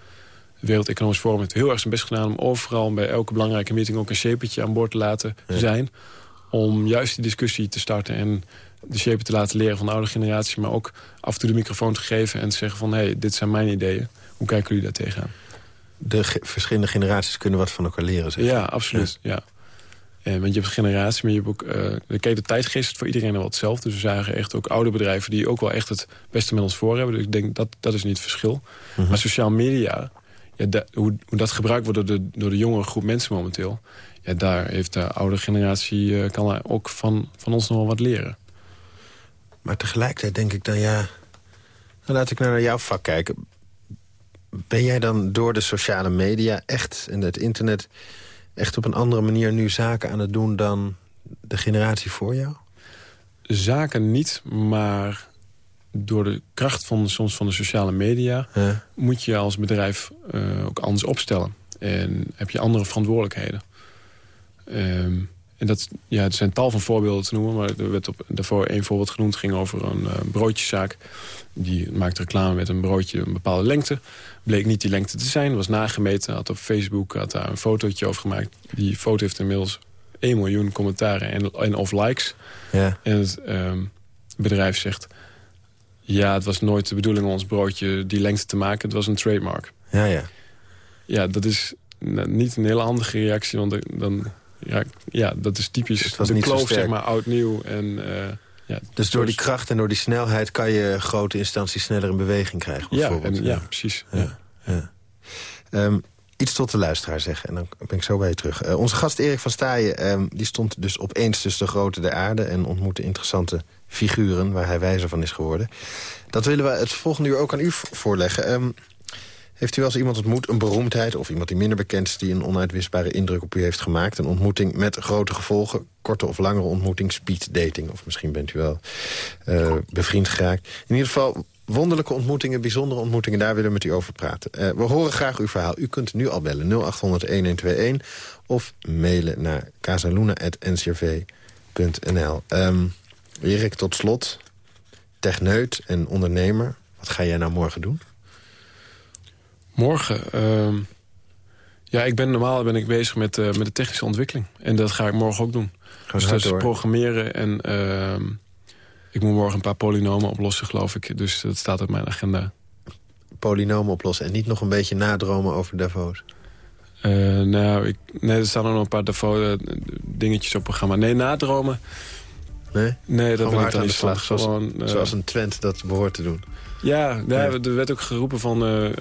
Wereld Economisch Forum heeft heel erg zijn best gedaan... om overal bij elke belangrijke meeting ook een shapertje aan boord te laten zijn. Om juist die discussie te starten en de shaper te laten leren van de oude generatie... maar ook af en toe de microfoon te geven en te zeggen van... hé, hey, dit zijn mijn ideeën. Hoe kijken jullie daar tegenaan? De verschillende generaties kunnen wat van elkaar leren, zeg Ja, absoluut. Ja. En, eh, want je hebt generatie, maar je hebt ook... Uh, de tijdgeest voor iedereen wel hetzelfde. Dus we zagen echt ook oude bedrijven die ook wel echt het beste met ons voor hebben. Dus ik denk, dat, dat is niet het verschil. Mhm. Maar sociaal media ja, hoe, hoe, dat gebruikt wordt door de, door de jonge groep mensen momenteel... Ja, daar heeft de oude generatie uh, kan ook van, van ons nog wel wat leren. Maar tegelijkertijd denk ik dan, ja... Nou, laat ik nou naar jouw vak kijken. Ben jij dan door de sociale media echt en het internet... echt op een andere manier nu zaken aan het doen dan de generatie voor jou? Zaken niet, maar door de kracht van, soms van de sociale media... moet je als bedrijf uh, ook anders opstellen. En heb je andere verantwoordelijkheden. Um, en dat, ja, er zijn tal van voorbeelden te noemen... maar er werd op, daarvoor één voorbeeld genoemd. ging over een uh, broodjeszaak. Die maakte reclame met een broodje een bepaalde lengte. Bleek niet die lengte te zijn. Was nagemeten. Had op Facebook had daar een fotootje over gemaakt. Die foto heeft inmiddels 1 miljoen commentaren en, en of likes. Ja. En het um, bedrijf zegt... Ja, het was nooit de bedoeling om ons broodje die lengte te maken. Het was een trademark. Ja, ja. Ja, dat is niet een hele handige reactie. Want dan, ja, ja, dat is typisch het was de kloof, zeg maar, oud-nieuw. En, uh, ja, dus door die kracht en door die snelheid... kan je grote instanties sneller in beweging krijgen, bijvoorbeeld. Ja, en, ja. precies. Ja. ja. Um, iets tot de luisteraar zeggen. En dan ben ik zo bij je terug. Uh, onze gast Erik van Staaien um, die stond dus opeens tussen de grote der aarde... en ontmoette interessante figuren waar hij wijzer van is geworden. Dat willen we het volgende uur ook aan u voorleggen. Um, heeft u als iemand ontmoet, een beroemdheid of iemand die minder bekend is... die een onuitwisbare indruk op u heeft gemaakt? Een ontmoeting met grote gevolgen, korte of langere ontmoeting, speed dating. Of misschien bent u wel uh, bevriend geraakt. In ieder geval wonderlijke ontmoetingen, bijzondere ontmoetingen... daar willen we met u over praten. Uh, we horen graag uw verhaal. U kunt nu al bellen 0800-1121 of mailen naar casaluna.ncrv.nl. Um, Erik, tot slot, techneut en ondernemer. Wat ga jij nou morgen doen? Morgen? Uh, ja, ik ben normaal ben ik bezig met, uh, met de technische ontwikkeling. En dat ga ik morgen ook doen. Dus dat programmeren en... Ik moet morgen een paar polynomen oplossen, geloof ik. Dus dat staat op mijn agenda. Polynomen oplossen en niet nog een beetje nadromen over Davos? Uh, nou, ik, nee, er staan nog een paar Davos dingetjes op programma. Nee, nadromen Nee? Nee, dat ben ik dan niet van. slag, zoals, Gewoon, eh, zoals een Twent dat behoort te doen. Ja, ja, Ja. er werd ook geroepen van eh, eh,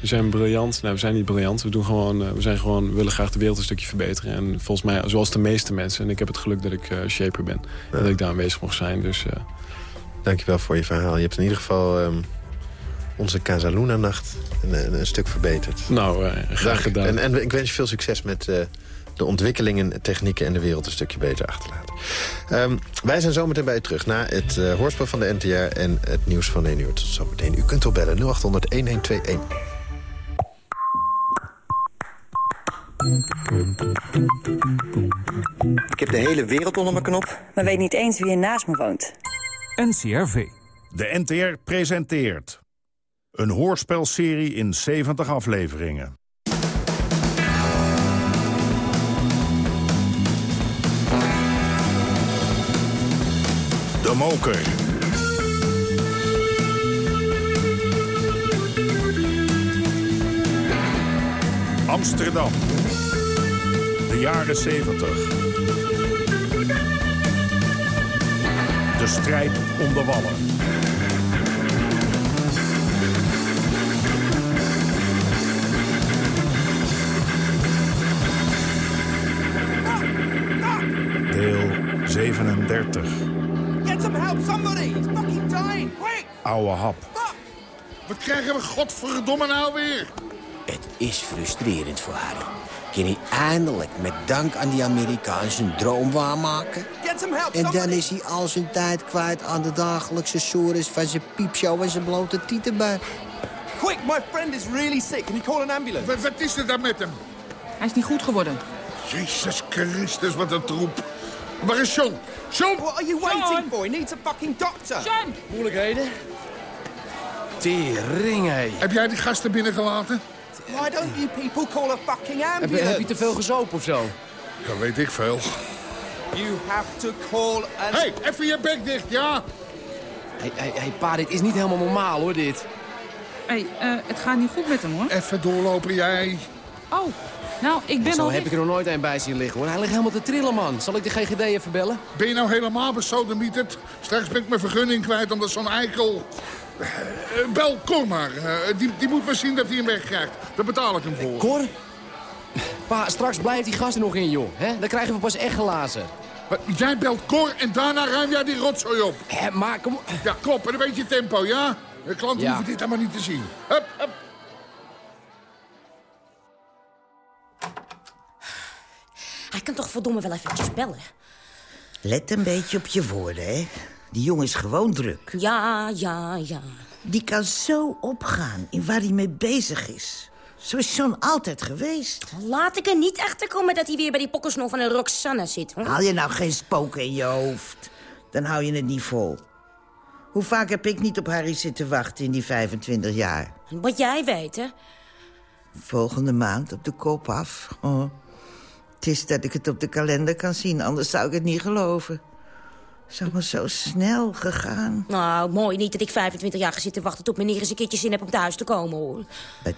we zijn briljant. Nou, we zijn niet briljant. We, doen gewoon, eh, we zijn gewoon, we willen graag de wereld een stukje verbeteren. En volgens mij, zoals de meeste mensen. En ik heb het geluk dat ik shaper ben. En dat ik daar aanwezig mocht zijn. Dus Dankjewel voor je verhaal. Je hebt in ieder geval ehm, onze Casaluna-nacht een, een, stuk verbeterd. nou, graag Dank. gedaan. En, en ik wens je veel succes met de ontwikkelingen, technieken en de wereld een stukje beter achterlaten. Ehm, wij zijn zometeen bij u terug na het eh, hoorspel van de NTR en het nieuws van 1 uur. Tot zometeen. U kunt opbellen 0800 1121. Ik heb de hele wereld onder mijn knop. maar weet niet eens wie er naast me woont. NCRV. De NTR presenteert... een hoorspelserie in 70 afleveringen. Moker. Amsterdam. De jaren 70. De strijd om de wallen. Deel 37. Get some help, somebody! He's fucking dying! Quick! Oude hap. Wat krijgen we godverdomme nou weer? Het is frustrerend voor Harry. Kan hij eindelijk met dank aan die Amerikanen zijn droom waarmaken? Get some help, En dan is hij al zijn tijd kwijt aan de dagelijkse sores van zijn piepshow en zijn blote tietenbui. Quick, my friend is really sick. Can you call an ambulance? Wat, wat is er dan met hem? Hij is niet goed geworden. Jezus Christus, wat een troep. Waar is John? John! What are you waiting for? He needs a fucking doctor! John! Moeilijkheden? Tering, hé. Heb jij die gasten binnengelaten? Why don't you people call a fucking Heb, ambulance? je- heb je te veel gezopen of zo? Ja, weet ik veel. You have to call an... Hé, hey, even je bek dicht, ja? Hé, hey, hey, pa, dit is niet helemaal normaal, hoor, dit. Hé, hey, eh, het gaat niet goed met hem, hoor. Even doorlopen, jij. Oh, nou, ik ben Zo al heb ik er nog nooit een bij zien liggen, hoor. Hij ligt helemaal te trillen, man. Zal ik de GGD even bellen? Ben je nou helemaal besodemieterd? Straks ben ik mijn vergunning kwijt omdat zo'n eikel... Eh, bel Cor maar. Eh, die, die moet maar zien dat hij hem wegkrijgt. Daar betaal ik hem voor. Cor? Pa, straks blijft die gast er nog in, joh. Hè? Dan krijgen we pas echt glazen. Jij belt Cor en daarna ruim jij die rotzooi op. Hé, maar kom... Ja, klopt. En een beetje tempo, ja? De klanten Ja. hoeven dit allemaal niet te zien. Hup, hup. Hij kan toch verdomme wel eventjes bellen? Let een beetje op je woorden, hè. Die jongen is gewoon druk. Ja, ja, ja. Die kan zo opgaan in waar hij mee bezig is. Zo is John altijd geweest. Laat ik er niet achter komen dat hij weer bij die pokkelsnol van een Roxanne zit. Hoor. Haal je nou geen spoken in je hoofd. Dan hou je het niet vol. Hoe vaak heb ik niet op Harry zitten wachten in die 25 jaar? Wat jij weet, hè? Volgende maand op de kop af. Oh. Het is dat ik het op de kalender kan zien, anders zou ik het niet geloven. Het is allemaal zo snel gegaan. Nou, mooi niet dat ik 25 jaar ga zitten wachten tot meneer eens een keertje zin heb om thuis te komen, hoor. Bij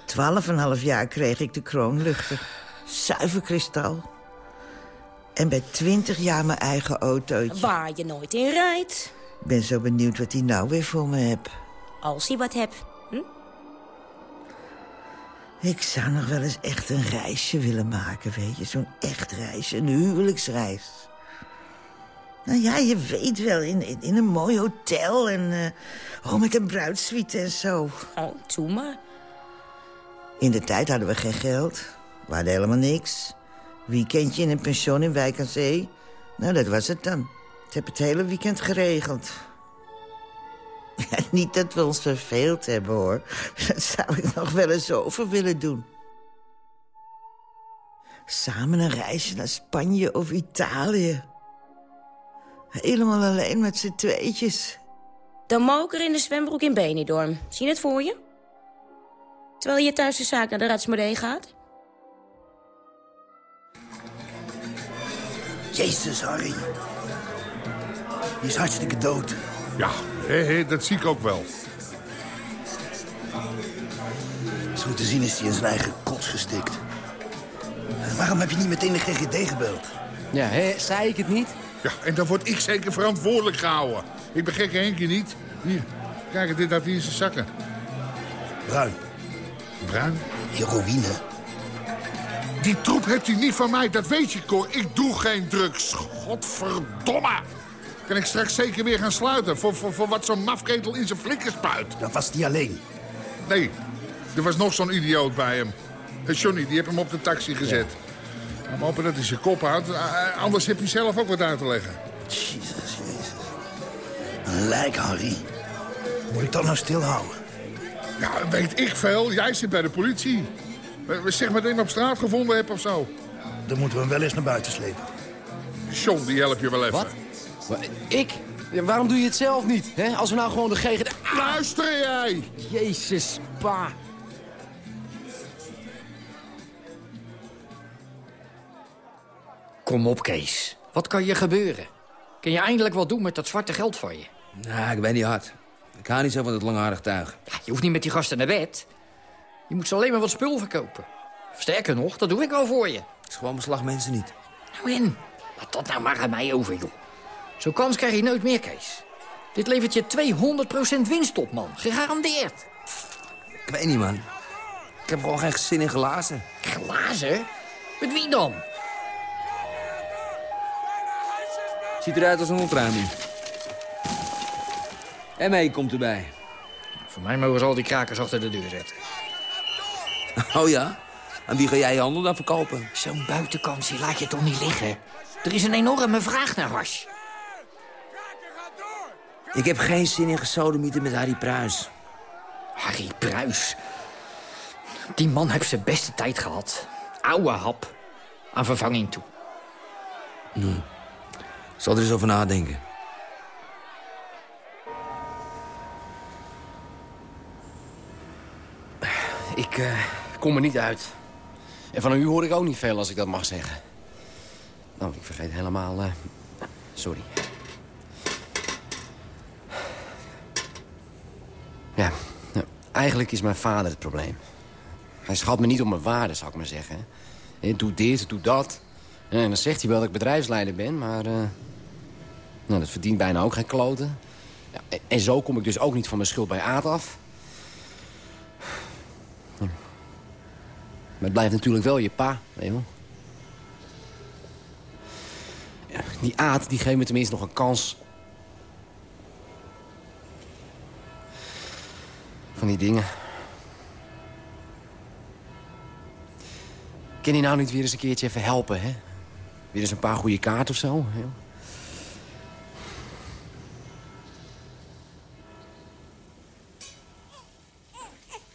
12,5 jaar kreeg ik de kroonluchter. Zuiver kristal. En bij 20 jaar mijn eigen autootje. Waar je nooit in rijdt. Ik ben zo benieuwd wat hij nou weer voor me hebt. Als hij wat hebt. Ik zou nog wel eens echt een reisje willen maken, weet je. Zo'n echt reisje, een huwelijksreis. Nou ja, je weet wel, in, in, in een mooi hotel en... eh, oh, met een bruidssuite en zo. Oh, doe maar. In de tijd hadden we geen geld. We hadden helemaal niks. Weekendje in een pension in Wijk aan Zee. Nou, dat was het dan. Ik heb het hele weekend geregeld. Niet dat we ons verveeld hebben, hoor. Dat zou ik nog wel eens over willen doen. Samen een reisje naar Spanje of Italië. Helemaal alleen met z'n tweetjes. De moker in de zwembroek in Benidorm. Zie je het voor je? Terwijl je thuis de zaak naar de Ratsmodee gaat? Jezus, Harry. Die is hartstikke dood. Ja, hé, hé, dat zie ik ook wel. Zo te zien is hij in zijn eigen kots gestikt. En waarom heb je niet meteen de GGD gebeld? Ja, hè, zei ik het niet? Ja, en dan word ik zeker verantwoordelijk gehouden. Ik ben gek Henkie niet. Hier, kijk, dit had hij in zijn zakken. Bruin. Bruin? Heroïne. Die troep hebt hij niet van mij, dat weet je, Cor. Ik doe geen drugs. Godverdomme. Kan ik straks zeker weer gaan sluiten... voor, voor, voor wat zo'n mafketel in zijn flikker spuit. Dat was die alleen. Nee, er was nog zo'n idioot bij hem. Eh, Johnny, die heeft hem op de taxi gezet. Ja. Maar hopen dat hij zijn kop houdt. Uh, anders heb je zelf ook wat uit te leggen. Jezus, jezus. Een lijk, Harry. Moet ik dat nou stilhouden? Ja, weet ik veel. Jij zit bij de politie. Zeg maar dat je hem op straat gevonden hebt of zo. Dan moeten we hem wel eens naar buiten slepen. John, die help je wel even. Wat? Ik? Ja, waarom doe je het zelf niet? Hè? Als we nou gewoon de GGD... Ah! Luister jij! Jezus, pa. Kom op, Kees. Wat kan je gebeuren? Kun je eindelijk wat doen met dat zwarte geld van je? Nou, ik ben niet hard. Ik hou niet zo van het langharig tuig. Ja, je hoeft niet met die gasten naar bed. Je moet ze alleen maar wat spul verkopen. Sterker nog, dat doe ik al voor je. Het is gewoon beslag mensen niet. Nou in, laat dat nou maar aan mij over, joh. Zo'n kans krijg je nooit meer, Kees. Dit levert je 200% winst op, man. Gegarandeerd. Ik weet niet, man. Ik heb gewoon geen zin in glazen. Glazen? Met wie dan? Ziet eruit als een opruiming. En mee komt erbij. Voor mij mogen ze al die krakers achter de deur zetten. Oh ja? En wie ga jij je handel dan verkopen? Zo'n buitenkansje laat je toch niet liggen? Er is een enorme vraag naar hash. Ik heb geen zin in gesodemieten met Harry Pruis. Harry Pruis? Die man heeft zijn beste tijd gehad. Oude hap. Aan vervanging toe. Hm. Ik zal er eens over nadenken. Ik uh, kom er niet uit. En van u hoor ik ook niet veel, als ik dat mag zeggen. Nou, ik vergeet helemaal... Uh... Sorry. Ja, nou, eigenlijk is mijn vader het probleem. Hij schat me niet op mijn waarde, zou ik maar zeggen. Doe dit, doe dat. En dan zegt hij wel dat ik bedrijfsleider ben, maar... Uh... Nou, dat verdient bijna ook geen kloten. Ja, en zo kom ik dus ook niet van mijn schuld bij Aad af. Maar het blijft natuurlijk wel je pa. Ja, die Aad die geeft me tenminste nog een kans. Van die dingen. Kan je nou niet weer eens een keertje even helpen, hè? Weer eens een paar goede kaarten of zo, hè?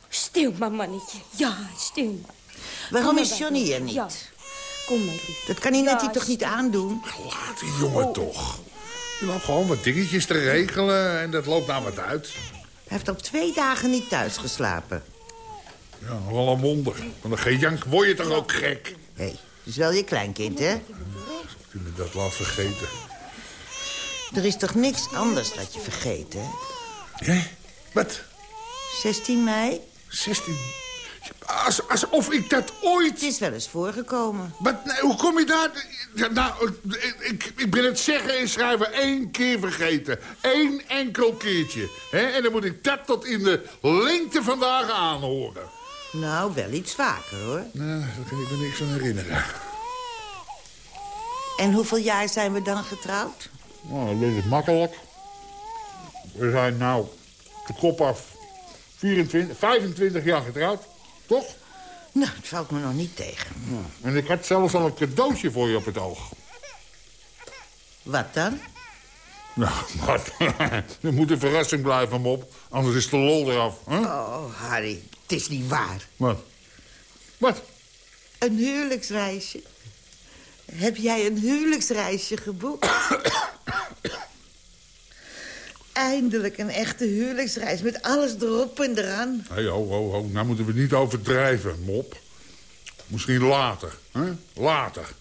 Stil maar, mannetje. Ja, stil. Waarom is Johnny er niet? Ja. Kom maar, lief. Dat kan hij net Ja, toch niet aandoen? Laat die jongen toch. Je loopt gewoon wat dingetjes te regelen en dat loopt nou wat uit. Hij heeft al twee dagen niet thuis geslapen. Ja, wel een wonder. Van een gejank word je toch ook gek? Hé, hey, is wel je kleinkind, hè? Als u me dat laat vergeten. Er is toch niks anders dat je vergeet, hè? Hè? Wat? 16 mei? 16? Als, alsof ik dat ooit... Het is wel eens voorgekomen. Nee, hoe kom je daar... Nou, ik, ik ben het zeggen en schrijven één keer vergeten. Eén enkel keertje. hè? En dan moet ik dat tot in de lengte vandaag aanhoren. Nou, wel iets vaker, hoor. Nou, daar kan ik me niks aan herinneren. En hoeveel jaar zijn we dan getrouwd? Nou, dat is makkelijk. We zijn nou de kop af 24, 25 jaar getrouwd. Toch? Nou, het valt me nog niet tegen. En ik had zelfs al een cadeautje voor je op het oog. Wat dan? Nou, wat? Er moet een verrassing blijven, Mop. Anders is de lol eraf. Hè? Oh, Harry, het is niet waar. Wat? Wat? Een huwelijksreisje. Heb jij een huwelijksreisje geboekt? Eindelijk een echte huwelijksreis met alles erop en eraan. Hé, ho, ho, ho. Nou moeten we niet overdrijven, Mop. Misschien later, hè? Later.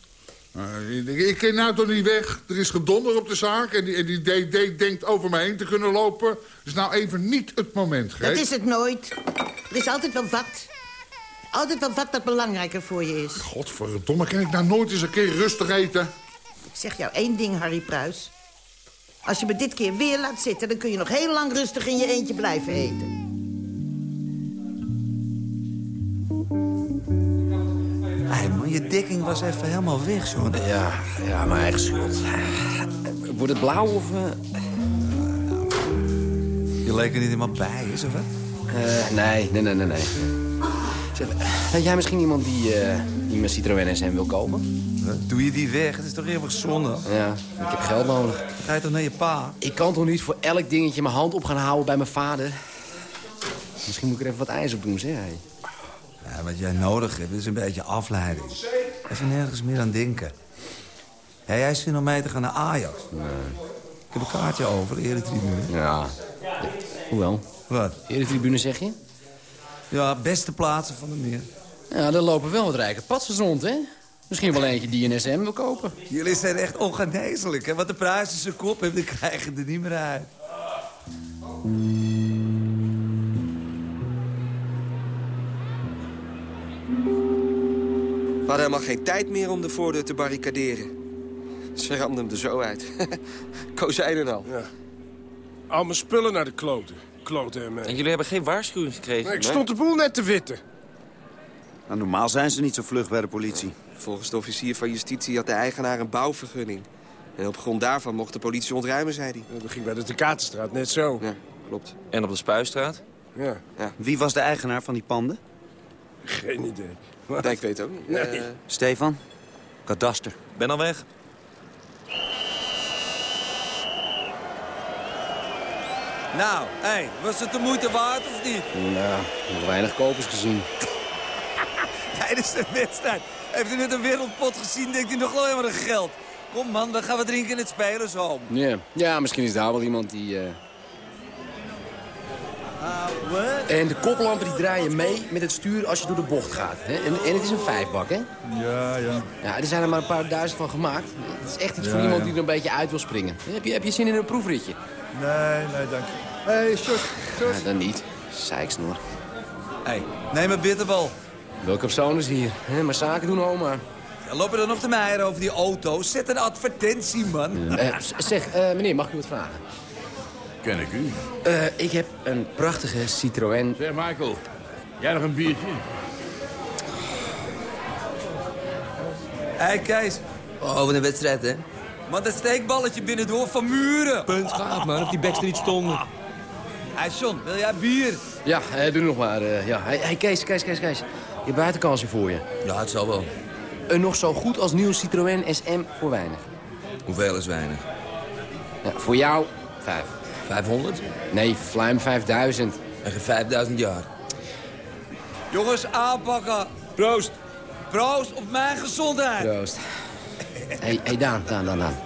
Eh, ik, ken nou toch niet weg. Er is gedonder op de zaak en die, en die DD denkt over me heen te kunnen lopen. Dus nou even niet het moment, Greet. Dat is het nooit. Er is altijd wel wat. Altijd wel wat dat belangrijker voor je is. Godverdomme, kan ik nou nooit eens een keer rustig eten? Ik zeg jou één ding, Harry Pruis. Als je me dit keer weer laat zitten... dan kun je nog heel lang rustig in je eentje blijven eten. Hey, man, je dekking was even helemaal weg, zo. Ja, ja, mijn eigen schuld. Wordt het blauw of... Uh... Je leek er niet helemaal bij, is of wat? Uh, nee, nee, nee, nee, nee. Zeg, weet jij misschien iemand die, uh, die mijn Citroën SM wil kopen? Doe je die weg? Het is toch eeuwig zonde? Ja, ik heb geld nodig. Ga je toch naar je pa? Ik kan toch niet voor elk dingetje mijn hand op gaan houden bij mijn vader? Misschien moet ik er even wat ijs op doen, zeg. Ja, wat jij nodig hebt is een beetje afleiding. Even nergens meer aan denken. Ja, jij zit om mee te gaan naar Ajax. Nee. Ik heb een kaartje over, de eretribune. Ja. Hoewel. Wat? Eretribune zeg je? Ja, beste plaatsen van de meer. Ja, er lopen wel wat rijke patsers rond, hè? Misschien wel eentje die een SM wil kopen. Jullie zijn echt ongeneeslijk, hè? Wat de prijs in zijn kop heeft, dan krijgen er niet meer uit. We hadden helemaal geen tijd meer om de voordeur te barricaderen. Ze ramden hem er zo uit. Kozijnen al. Ja. Al mijn spullen naar de kloten. Kloten en... En jullie hebben geen waarschuwing gekregen? Nee, ik stond de boel net te witten. Nou, normaal zijn ze niet zo vlug bij de politie. Volgens de officier van justitie had de eigenaar een bouwvergunning. En op grond daarvan mocht de politie ontruimen, zei hij. Ja, dat ging bij de Tekatenstraat net zo. Ja, klopt. En op de Spuistraat? Ja. ja. Wie was de eigenaar van die panden? Geen idee. Nee, ik weet ook niet. Nee. Uh, Stefan? Kadaster. Ben al weg. Nou, hé, hey, was het de moeite waard of niet? Nou, nog weinig kopers gezien. Tijdens de wedstrijd. Heeft u net een wereldpot gezien, denkt u nog wel helemaal aan geld. Kom man, dan gaan we drinken in het spelershome. Ja, ja misschien is daar wel iemand die... Uh... En de koplampen die draaien mee met het stuur als je door de bocht gaat. Hè? En, en het is een vijfbak, hè? Ja, ja. Ja, er zijn er maar een paar duizend van gemaakt. Het is echt iets Ja, voor iemand ja. die er een beetje uit wil springen. Heb je, heb je zin in een proefritje? Nee, nee, dank je. Hé, hey, Sjors. Ja, dan niet. Zeiksnoer. Hé, hey, neem een bitterbal. Welke persoon is hier? Hè? Maar zaken doen, oma. Ja, lopen er nog te meieren over die auto? Zet een advertentie, man. Eh, zeg, eh, meneer, mag ik u wat vragen? Ken ik u? Eh, ik heb een prachtige Citroën. Zeg, Michael. Jij nog een biertje? Hé, hey, Kees. Oh, wat een wedstrijd, hè? Man, dat steekballetje binnendoor van muren. Punt gaat, man. Of die backs er niet stonden. Hé, hey, John, wil jij bier? Ja, doe nog maar. eh, ja. Hey, hey, Kees, Kees, Kees, Kees. Je hebt buitenkansje voor je. Ja, het zal wel. Een nog zo goed als nieuw Citroën SM voor weinig. Hoeveel is weinig? Ja, voor jou, vijf. 500? Nee, Fluim 5000. En geen 5000 jaar. Jongens, aanpakken. Proost. Proost op mijn gezondheid. Proost. Hé, hey, hey, Daan, Daan, Daan, Daan.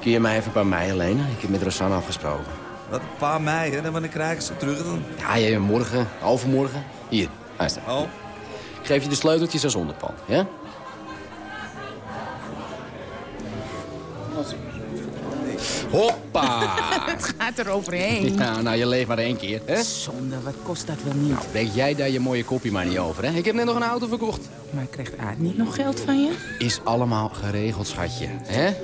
Kun je mij even een paar mei lenen? Ik heb met Rosanne afgesproken. Wat, een paar mei, hè? En wanneer krijg ik ze terug dan? Ja, je, morgen, overmorgen. Hier, luister. Oh. Ik geef je de sleuteltjes als onderpand, ja? Hoppa! Het gaat er overheen. Ja, nou, je leeft maar één keer, hè? Zonde, wat kost dat wel niet? Nou, weet jij daar je mooie kopje maar niet over, hè? Ik heb net nog een auto verkocht. Maar krijgt Aad niet nog geld van je? Is allemaal geregeld, schatje, hè?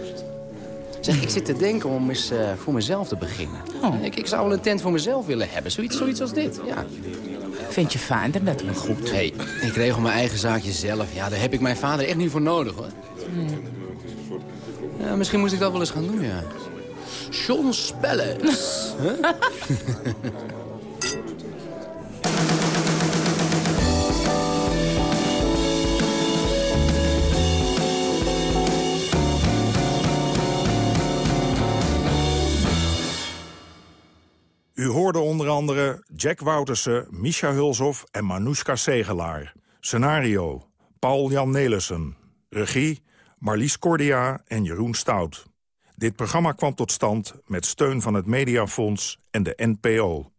Zeg, ik zit te denken om eens eh, voor mezelf te beginnen. Oh. Ik, ik zou wel een tent voor mezelf willen hebben. Zoiets, zoiets als dit, ja. Vind je vader dat wel goed? Hé, hey, ik regel mijn eigen zaakje zelf. Ja, daar heb ik mijn vader echt niet voor nodig, hoor. Ja, misschien moest ik dat wel eens gaan doen, ja. John Spellers. Huh? U hoorde onder andere Jack Woutersen, Misha Hulshoff en Manoushka Segelaar. Scenario, Paul-Jan Nelissen. Regie, Marlies Cordia en Jeroen Stout. Dit programma kwam tot stand met steun van het Mediafonds en de NPO.